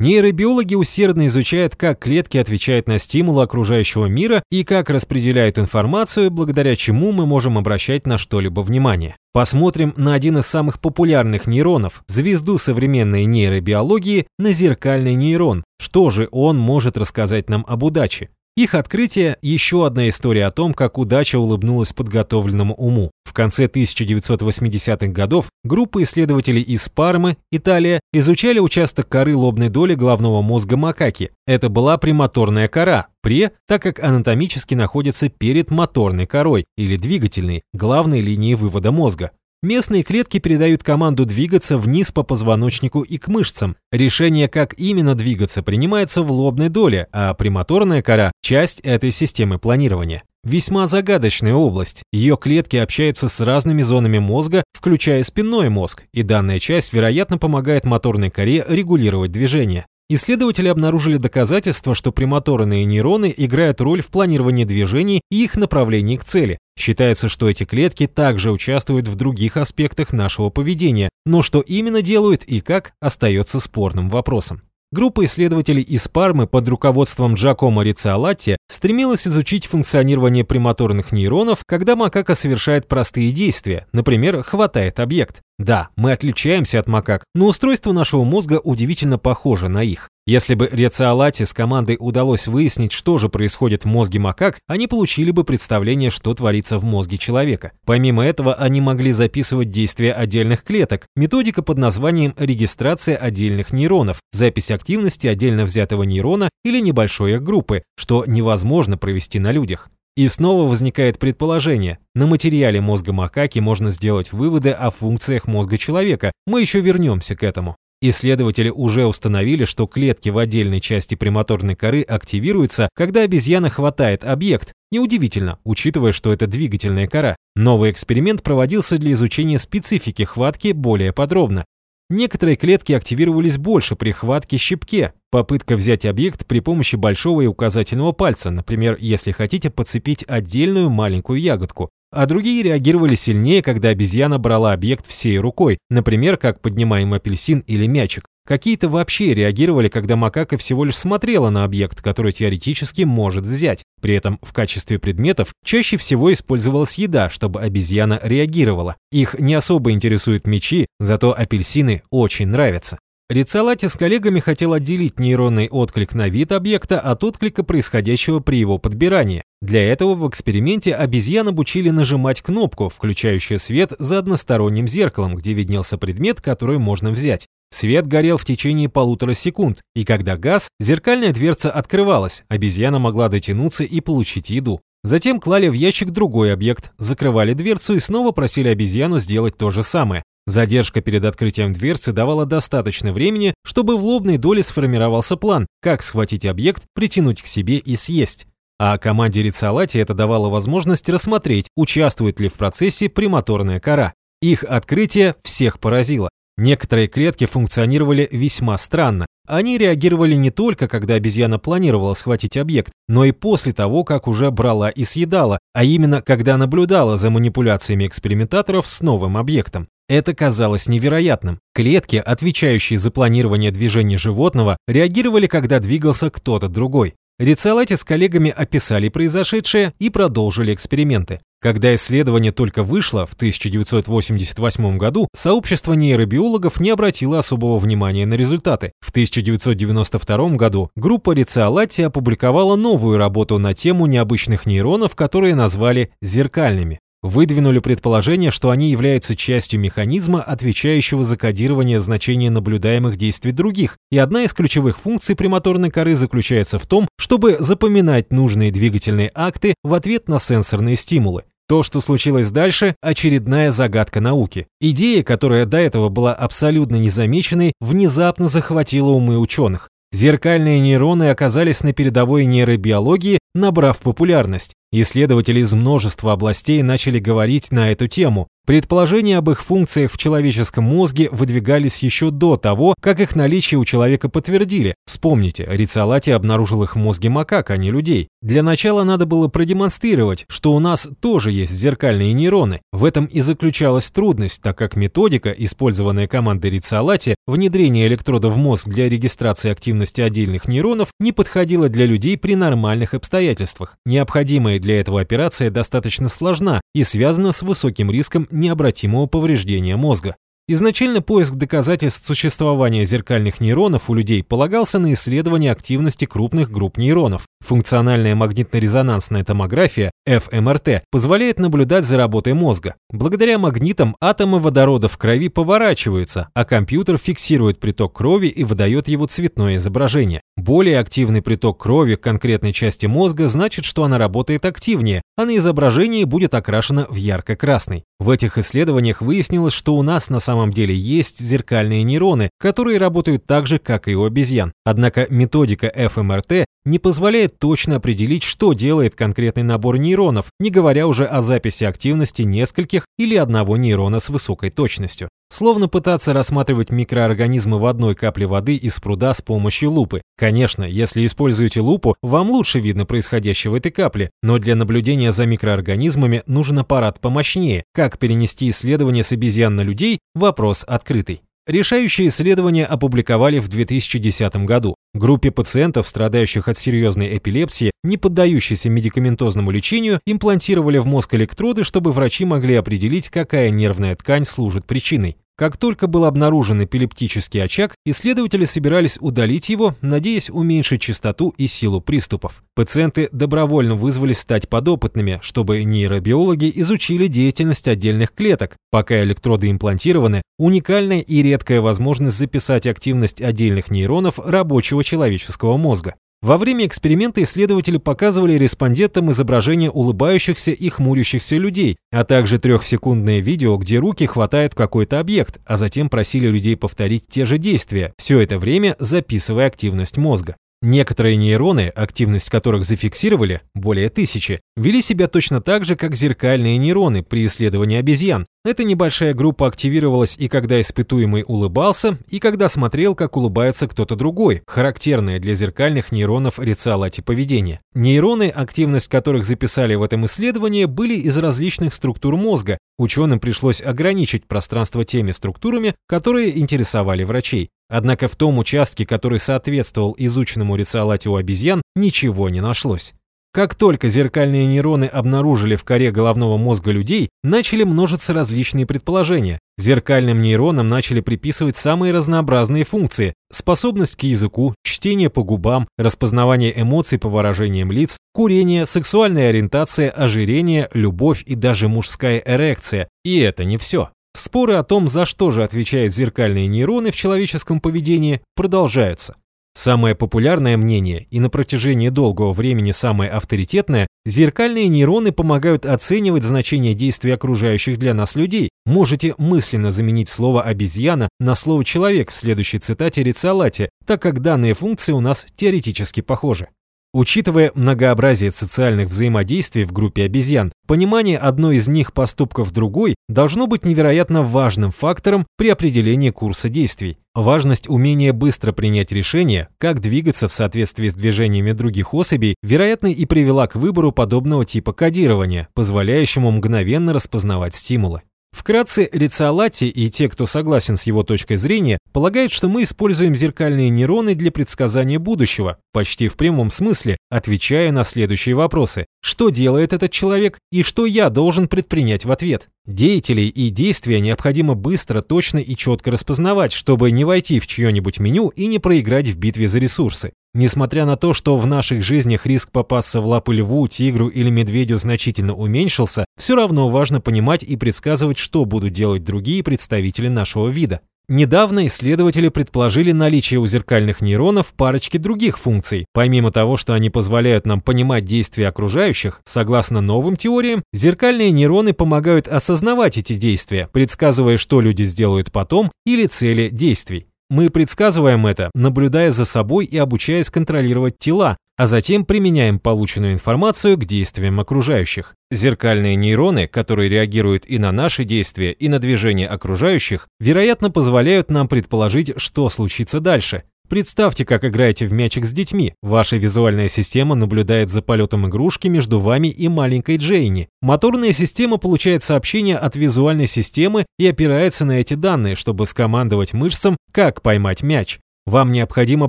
Нейробиологи усердно изучают, как клетки отвечают на стимулы окружающего мира и как распределяют информацию, благодаря чему мы можем обращать на что-либо внимание. Посмотрим на один из самых популярных нейронов, звезду современной нейробиологии, на зеркальный нейрон. Что же он может рассказать нам об удаче? Их открытие – еще одна история о том, как удача улыбнулась подготовленному уму. В конце 1980-х годов группа исследователей из Пармы, Италия, изучали участок коры лобной доли головного мозга макаки. Это была премоторная кора, пре, так как анатомически находится перед моторной корой или двигательной, главной линией вывода мозга. Местные клетки передают команду двигаться вниз по позвоночнику и к мышцам. Решение, как именно двигаться, принимается в лобной доле, а премоторная кора – часть этой системы планирования. Весьма загадочная область. Ее клетки общаются с разными зонами мозга, включая спинной мозг, и данная часть, вероятно, помогает моторной коре регулировать движение. Исследователи обнаружили доказательства, что премоторные нейроны играют роль в планировании движений и их направлении к цели. Считается, что эти клетки также участвуют в других аспектах нашего поведения, но что именно делают и как, остается спорным вопросом. Группа исследователей из Пармы под руководством Джакомо Рициалатти стремилась изучить функционирование премоторных нейронов, когда макака совершает простые действия, например, хватает объект. Да, мы отличаемся от макак, но устройство нашего мозга удивительно похоже на их. Если бы Рециалате с командой удалось выяснить, что же происходит в мозге макак, они получили бы представление, что творится в мозге человека. Помимо этого, они могли записывать действия отдельных клеток, методика под названием регистрация отдельных нейронов, запись активности отдельно взятого нейрона или небольшой их группы, что невозможно провести на людях. И снова возникает предположение, на материале мозга макаки можно сделать выводы о функциях мозга человека, мы еще вернемся к этому. Исследователи уже установили, что клетки в отдельной части премоторной коры активируются, когда обезьяна хватает объект. Неудивительно, учитывая, что это двигательная кора. Новый эксперимент проводился для изучения специфики хватки более подробно. Некоторые клетки активировались больше при хватке щипке. Попытка взять объект при помощи большого и указательного пальца, например, если хотите подцепить отдельную маленькую ягодку. А другие реагировали сильнее, когда обезьяна брала объект всей рукой, например, как поднимаем апельсин или мячик. Какие-то вообще реагировали, когда макака всего лишь смотрела на объект, который теоретически может взять. При этом в качестве предметов чаще всего использовалась еда, чтобы обезьяна реагировала. Их не особо интересуют мечи, зато апельсины очень нравятся. Рицалати с коллегами хотел отделить нейронный отклик на вид объекта от отклика, происходящего при его подбирании. Для этого в эксперименте обезьян обучили нажимать кнопку, включающую свет за односторонним зеркалом, где виднелся предмет, который можно взять. Свет горел в течение полутора секунд, и когда газ, зеркальная дверца открывалась, обезьяна могла дотянуться и получить еду. Затем клали в ящик другой объект, закрывали дверцу и снова просили обезьяну сделать то же самое. Задержка перед открытием дверцы давала достаточно времени, чтобы в лобной доле сформировался план, как схватить объект, притянуть к себе и съесть. А команде Рицалати это давало возможность рассмотреть, участвует ли в процессе премоторная кора. Их открытие всех поразило. Некоторые клетки функционировали весьма странно. Они реагировали не только, когда обезьяна планировала схватить объект, но и после того, как уже брала и съедала, а именно, когда наблюдала за манипуляциями экспериментаторов с новым объектом. Это казалось невероятным. Клетки, отвечающие за планирование движений животного, реагировали, когда двигался кто-то другой. Рицелати с коллегами описали произошедшее и продолжили эксперименты. Когда исследование только вышло в 1988 году, сообщество нейробиологов не обратило особого внимания на результаты. В 1992 году группа Рициалати опубликовала новую работу на тему необычных нейронов, которые назвали «зеркальными». Выдвинули предположение, что они являются частью механизма, отвечающего за кодирование значения наблюдаемых действий других, и одна из ключевых функций премоторной коры заключается в том, чтобы запоминать нужные двигательные акты в ответ на сенсорные стимулы. То, что случилось дальше – очередная загадка науки. Идея, которая до этого была абсолютно незамеченной, внезапно захватила умы ученых. Зеркальные нейроны оказались на передовой нейробиологии, набрав популярность. Исследователи из множества областей начали говорить на эту тему. Предположения об их функциях в человеческом мозге выдвигались еще до того, как их наличие у человека подтвердили. Вспомните, Рицалати обнаружил их в мозге макак, а не людей. Для начала надо было продемонстрировать, что у нас тоже есть зеркальные нейроны. В этом и заключалась трудность, так как методика, использованная командой Рицалати, внедрение электрода в мозг для регистрации активности отдельных нейронов, не подходила для людей при нормальных обстоятельствах. Необходимая для этого операция достаточно сложна и связана с высоким риском необратимого повреждения мозга. Изначально поиск доказательств существования зеркальных нейронов у людей полагался на исследование активности крупных групп нейронов. Функциональная магнитно-резонансная томография, ФМРТ, позволяет наблюдать за работой мозга. Благодаря магнитам атомы водорода в крови поворачиваются, а компьютер фиксирует приток крови и выдает его цветное изображение. Более активный приток крови к конкретной части мозга значит, что она работает активнее, а на изображении будет окрашена в ярко-красный. В этих исследованиях выяснилось, что у нас на самом деле есть зеркальные нейроны, которые работают так же, как и у обезьян. Однако методика ФМРТ не позволяет точно определить, что делает конкретный набор нейронов, не говоря уже о записи активности нескольких или одного нейрона с высокой точностью. Словно пытаться рассматривать микроорганизмы в одной капле воды из пруда с помощью лупы. Конечно, если используете лупу, вам лучше видно происходящее в этой капле, но для наблюдения за микроорганизмами нужен аппарат помощнее. Как перенести исследования с обезьян на людей – вопрос открытый. Решающее исследование опубликовали в 2010 году. Группе пациентов, страдающих от серьезной эпилепсии, не поддающейся медикаментозному лечению, имплантировали в мозг электроды, чтобы врачи могли определить, какая нервная ткань служит причиной. Как только был обнаружен эпилептический очаг, исследователи собирались удалить его, надеясь уменьшить частоту и силу приступов. Пациенты добровольно вызвались стать подопытными, чтобы нейробиологи изучили деятельность отдельных клеток. Пока электроды имплантированы, уникальная и редкая возможность записать активность отдельных нейронов рабочего человеческого мозга. Во время эксперимента исследователи показывали респондентам изображения улыбающихся и хмурящихся людей, а также трехсекундное видео, где руки хватают какой-то объект, а затем просили людей повторить те же действия, все это время записывая активность мозга. Некоторые нейроны, активность которых зафиксировали, более тысячи, вели себя точно так же, как зеркальные нейроны при исследовании обезьян. Эта небольшая группа активировалась и когда испытуемый улыбался, и когда смотрел, как улыбается кто-то другой, характерное для зеркальных нейронов рециалати поведения. Нейроны, активность которых записали в этом исследовании, были из различных структур мозга. Ученым пришлось ограничить пространство теми структурами, которые интересовали врачей. Однако в том участке, который соответствовал изученному рециалате у обезьян, ничего не нашлось. Как только зеркальные нейроны обнаружили в коре головного мозга людей, начали множиться различные предположения. Зеркальным нейронам начали приписывать самые разнообразные функции – способность к языку, чтение по губам, распознавание эмоций по выражениям лиц, курение, сексуальная ориентация, ожирение, любовь и даже мужская эрекция. И это не все. Споры о том, за что же отвечают зеркальные нейроны в человеческом поведении, продолжаются. Самое популярное мнение и на протяжении долгого времени самое авторитетное – зеркальные нейроны помогают оценивать значение действий окружающих для нас людей. Можете мысленно заменить слово «обезьяна» на слово «человек» в следующей цитате Рицалати, так как данные функции у нас теоретически похожи. Учитывая многообразие социальных взаимодействий в группе обезьян, понимание одной из них поступков другой должно быть невероятно важным фактором при определении курса действий. Важность умения быстро принять решение, как двигаться в соответствии с движениями других особей, вероятно и привела к выбору подобного типа кодирования, позволяющему мгновенно распознавать стимулы. Вкратце, Рициалати и те, кто согласен с его точкой зрения, полагают, что мы используем зеркальные нейроны для предсказания будущего, почти в прямом смысле, отвечая на следующие вопросы. Что делает этот человек и что я должен предпринять в ответ? Деятелей и действия необходимо быстро, точно и четко распознавать, чтобы не войти в чье-нибудь меню и не проиграть в битве за ресурсы. Несмотря на то, что в наших жизнях риск попасться в лапы льву, тигру или медведю значительно уменьшился, все равно важно понимать и предсказывать, что будут делать другие представители нашего вида. Недавно исследователи предположили наличие у зеркальных нейронов парочки других функций. Помимо того, что они позволяют нам понимать действия окружающих, согласно новым теориям, зеркальные нейроны помогают осознавать эти действия, предсказывая, что люди сделают потом или цели действий. Мы предсказываем это, наблюдая за собой и обучаясь контролировать тела, а затем применяем полученную информацию к действиям окружающих. Зеркальные нейроны, которые реагируют и на наши действия, и на движения окружающих, вероятно, позволяют нам предположить, что случится дальше. Представьте, как играете в мячик с детьми. Ваша визуальная система наблюдает за полетом игрушки между вами и маленькой Джейни. Моторная система получает сообщения от визуальной системы и опирается на эти данные, чтобы скомандовать мышцам, как поймать мяч. Вам необходимо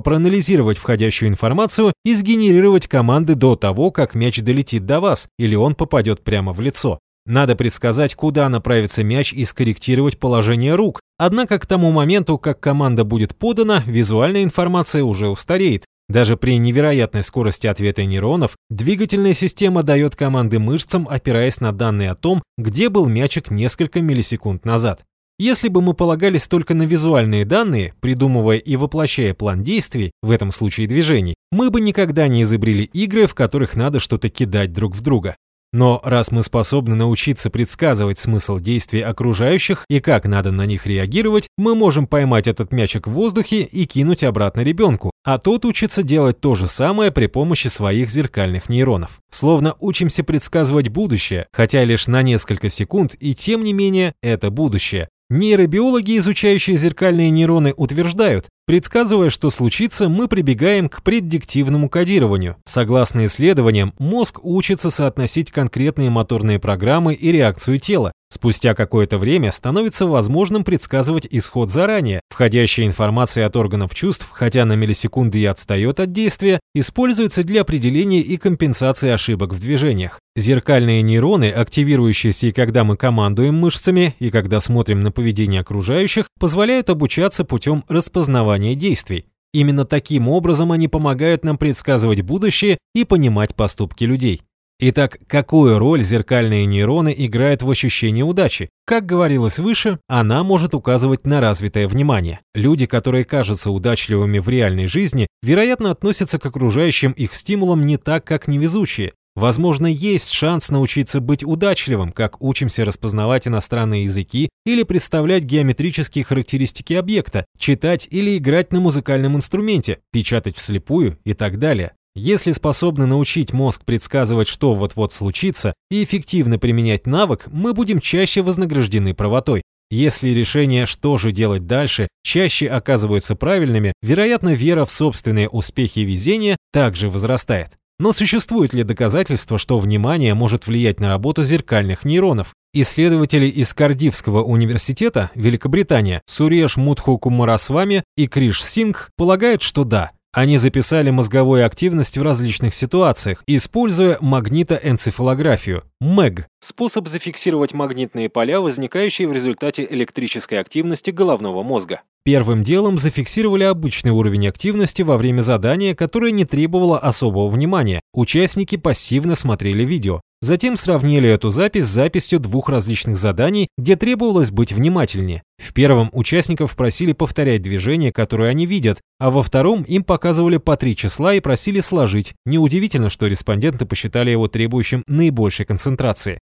проанализировать входящую информацию и сгенерировать команды до того, как мяч долетит до вас, или он попадет прямо в лицо. Надо предсказать, куда направится мяч и скорректировать положение рук. Однако к тому моменту, как команда будет подана, визуальная информация уже устареет. Даже при невероятной скорости ответа нейронов, двигательная система дает команды мышцам, опираясь на данные о том, где был мячик несколько миллисекунд назад. Если бы мы полагались только на визуальные данные, придумывая и воплощая план действий, в этом случае движений, мы бы никогда не изобрели игры, в которых надо что-то кидать друг в друга. Но раз мы способны научиться предсказывать смысл действий окружающих и как надо на них реагировать, мы можем поймать этот мячик в воздухе и кинуть обратно ребенку, а тот учится делать то же самое при помощи своих зеркальных нейронов. Словно учимся предсказывать будущее, хотя лишь на несколько секунд, и тем не менее это будущее. Нейробиологи, изучающие зеркальные нейроны, утверждают, предсказывая, что случится, мы прибегаем к предиктивному кодированию. Согласно исследованиям, мозг учится соотносить конкретные моторные программы и реакцию тела. Спустя какое-то время становится возможным предсказывать исход заранее. Входящая информация от органов чувств, хотя на миллисекунды и отстает от действия, используется для определения и компенсации ошибок в движениях. Зеркальные нейроны, активирующиеся и когда мы командуем мышцами, и когда смотрим на поведение окружающих, позволяют обучаться путем распознавания действий. Именно таким образом они помогают нам предсказывать будущее и понимать поступки людей. Итак, какую роль зеркальные нейроны играют в ощущении удачи? Как говорилось выше, она может указывать на развитое внимание. Люди, которые кажутся удачливыми в реальной жизни, вероятно, относятся к окружающим их стимулам не так, как невезучие. Возможно, есть шанс научиться быть удачливым, как учимся распознавать иностранные языки или представлять геометрические характеристики объекта, читать или играть на музыкальном инструменте, печатать вслепую и так далее. Если способны научить мозг предсказывать, что вот-вот случится, и эффективно применять навык, мы будем чаще вознаграждены правотой. Если решения, что же делать дальше, чаще оказываются правильными, вероятно, вера в собственные успехи и везение также возрастает. Но существует ли доказательство, что внимание может влиять на работу зеркальных нейронов? Исследователи из Кардивского университета, Великобритания, Суреш Мудху Кумарасвами и Криш Сингх полагают, что да. Они записали мозговую активность в различных ситуациях, используя магнитоэнцефалографию, МЭГ, способ зафиксировать магнитные поля, возникающие в результате электрической активности головного мозга. Первым делом зафиксировали обычный уровень активности во время задания, которое не требовало особого внимания. Участники пассивно смотрели видео. Затем сравнили эту запись с записью двух различных заданий, где требовалось быть внимательнее. В первом участников просили повторять движения, которые они видят, а во втором им показывали по три числа и просили сложить. Неудивительно, что респонденты посчитали его требующим наибольшей концентрации.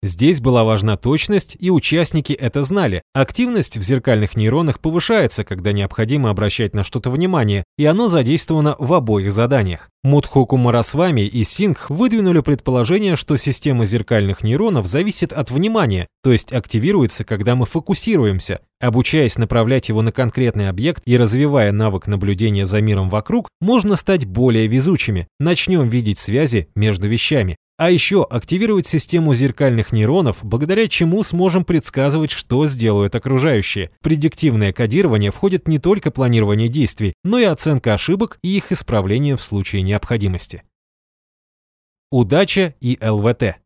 Здесь была важна точность, и участники это знали. Активность в зеркальных нейронах повышается, когда необходимо обращать на что-то внимание, и оно задействовано в обоих заданиях. Мудху Кумарасвами и Сингх выдвинули предположение, что система зеркальных нейронов зависит от внимания, то есть активируется, когда мы фокусируемся. Обучаясь направлять его на конкретный объект и развивая навык наблюдения за миром вокруг, можно стать более везучими, начнем видеть связи между вещами. А еще активировать систему зеркальных нейронов, благодаря чему сможем предсказывать, что сделают окружающие. Предиктивное кодирование входит не только планирование действий, но и оценка ошибок и их исправление в случае необходимости. Удача и ЛВТ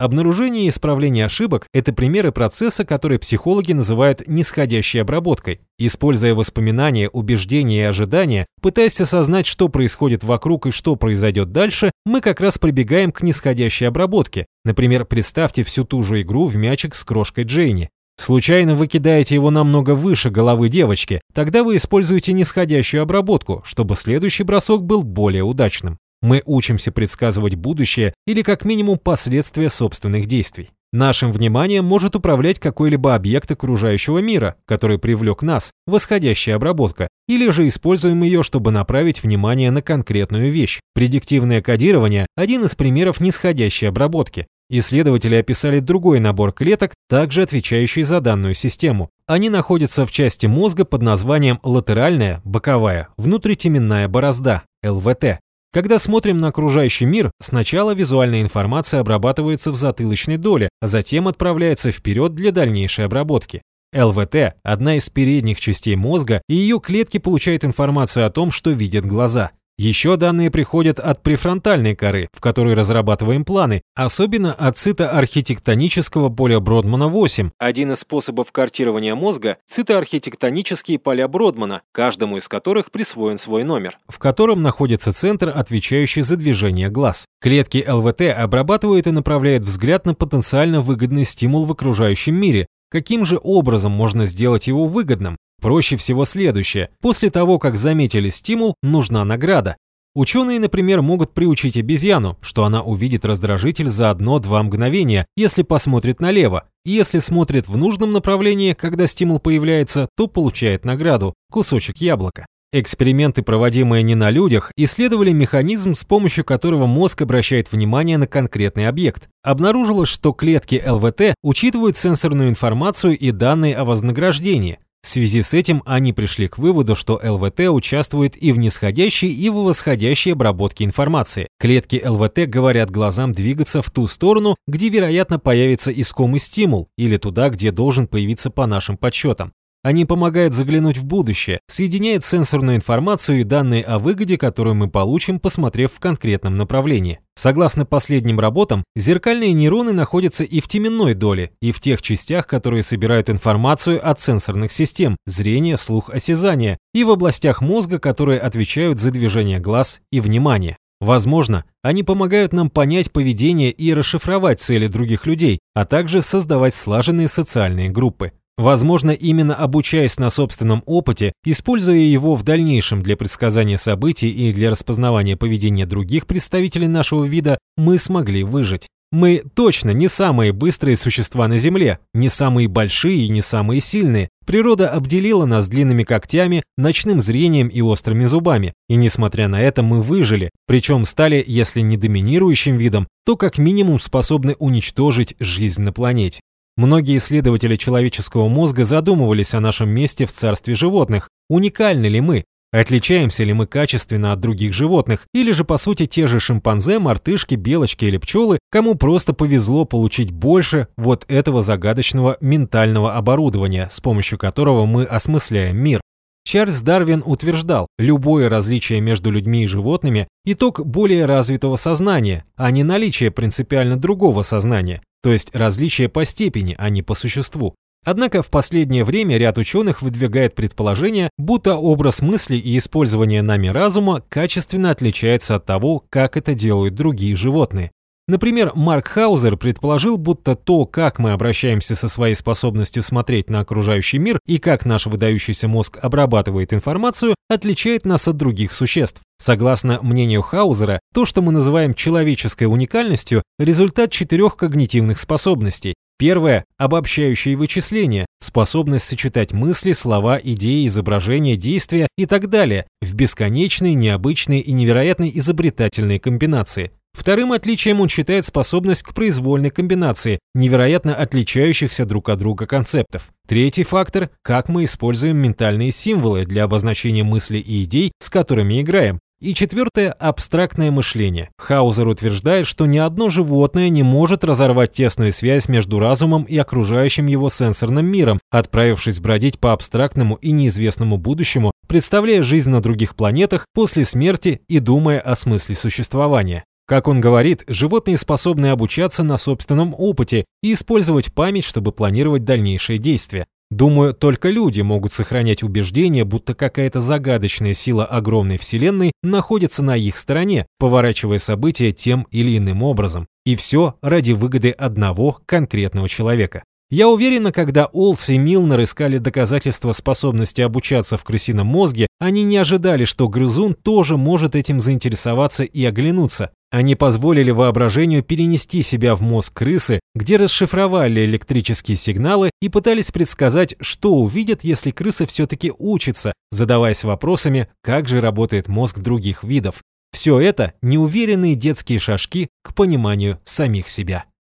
Обнаружение и исправление ошибок – это примеры процесса, который психологи называют нисходящей обработкой. Используя воспоминания, убеждения и ожидания, пытаясь осознать, что происходит вокруг и что произойдет дальше, мы как раз прибегаем к нисходящей обработке. Например, представьте всю ту же игру в мячик с крошкой Джейни. Случайно вы кидаете его намного выше головы девочки, тогда вы используете нисходящую обработку, чтобы следующий бросок был более удачным. Мы учимся предсказывать будущее или как минимум последствия собственных действий. Нашим вниманием может управлять какой-либо объект окружающего мира, который привлек нас, восходящая обработка, или же используем ее, чтобы направить внимание на конкретную вещь. Предиктивное кодирование – один из примеров нисходящей обработки. Исследователи описали другой набор клеток, также отвечающий за данную систему. Они находятся в части мозга под названием латеральная, боковая, внутритеменная борозда, ЛВТ. Когда смотрим на окружающий мир, сначала визуальная информация обрабатывается в затылочной доле, а затем отправляется вперед для дальнейшей обработки. ЛВТ – одна из передних частей мозга, и ее клетки получают информацию о том, что видят глаза. Еще данные приходят от префронтальной коры, в которой разрабатываем планы, особенно от цитоархитектонического поля Бродмана-8. Один из способов картирования мозга – цитоархитектонические поля Бродмана, каждому из которых присвоен свой номер, в котором находится центр, отвечающий за движение глаз. Клетки ЛВТ обрабатывают и направляют взгляд на потенциально выгодный стимул в окружающем мире, Каким же образом можно сделать его выгодным? Проще всего следующее. После того, как заметили стимул, нужна награда. Ученые, например, могут приучить обезьяну, что она увидит раздражитель за одно-два мгновения, если посмотрит налево, если смотрит в нужном направлении, когда стимул появляется, то получает награду – кусочек яблока. Эксперименты, проводимые не на людях, исследовали механизм, с помощью которого мозг обращает внимание на конкретный объект. Обнаружилось, что клетки ЛВТ учитывают сенсорную информацию и данные о вознаграждении. В связи с этим они пришли к выводу, что ЛВТ участвует и в нисходящей, и в восходящей обработке информации. Клетки ЛВТ говорят глазам двигаться в ту сторону, где, вероятно, появится искомый стимул, или туда, где должен появиться по нашим подсчетам. Они помогают заглянуть в будущее, соединяют сенсорную информацию и данные о выгоде, которую мы получим, посмотрев в конкретном направлении. Согласно последним работам, зеркальные нейроны находятся и в теменной доле, и в тех частях, которые собирают информацию от сенсорных систем – зрение, слух, осязание, и в областях мозга, которые отвечают за движение глаз и внимание. Возможно, они помогают нам понять поведение и расшифровать цели других людей, а также создавать слаженные социальные группы. Возможно, именно обучаясь на собственном опыте, используя его в дальнейшем для предсказания событий и для распознавания поведения других представителей нашего вида, мы смогли выжить. Мы точно не самые быстрые существа на Земле, не самые большие и не самые сильные. Природа обделила нас длинными когтями, ночным зрением и острыми зубами. И несмотря на это мы выжили, причем стали, если не доминирующим видом, то как минимум способны уничтожить жизнь на планете. Многие исследователи человеческого мозга задумывались о нашем месте в царстве животных. Уникальны ли мы? Отличаемся ли мы качественно от других животных? Или же, по сути, те же шимпанзе, мартышки, белочки или пчелы, кому просто повезло получить больше вот этого загадочного ментального оборудования, с помощью которого мы осмысляем мир? Чарльз Дарвин утверждал, любое различие между людьми и животными – итог более развитого сознания, а не наличие принципиально другого сознания, то есть различие по степени, а не по существу. Однако в последнее время ряд ученых выдвигает предположение, будто образ мысли и использование нами разума качественно отличается от того, как это делают другие животные. Например, Марк Хаузер предположил, будто то, как мы обращаемся со своей способностью смотреть на окружающий мир и как наш выдающийся мозг обрабатывает информацию, отличает нас от других существ. Согласно мнению Хаузера, то, что мы называем человеческой уникальностью, результат четырех когнитивных способностей. Первое – обобщающие вычисления, способность сочетать мысли, слова, идеи, изображения, действия и так далее в бесконечные, необычные и невероятно изобретательные комбинации. Вторым отличием он считает способность к произвольной комбинации невероятно отличающихся друг от друга концептов. Третий фактор – как мы используем ментальные символы для обозначения мыслей и идей, с которыми играем. И четвертое – абстрактное мышление. Хаузер утверждает, что ни одно животное не может разорвать тесную связь между разумом и окружающим его сенсорным миром, отправившись бродить по абстрактному и неизвестному будущему, представляя жизнь на других планетах после смерти и думая о смысле существования. Как он говорит, животные способны обучаться на собственном опыте и использовать память, чтобы планировать дальнейшие действия. Думаю, только люди могут сохранять убеждение, будто какая-то загадочная сила огромной вселенной находится на их стороне, поворачивая события тем или иным образом. И все ради выгоды одного конкретного человека. Я уверена, когда Олдс и Милнер искали доказательства способности обучаться в крысином мозге, они не ожидали, что грызун тоже может этим заинтересоваться и оглянуться. Они позволили воображению перенести себя в мозг крысы, где расшифровали электрические сигналы и пытались предсказать, что увидят, если крыса все-таки учится, задаваясь вопросами, как же работает мозг других видов. Все это неуверенные детские шажки к пониманию самих себя.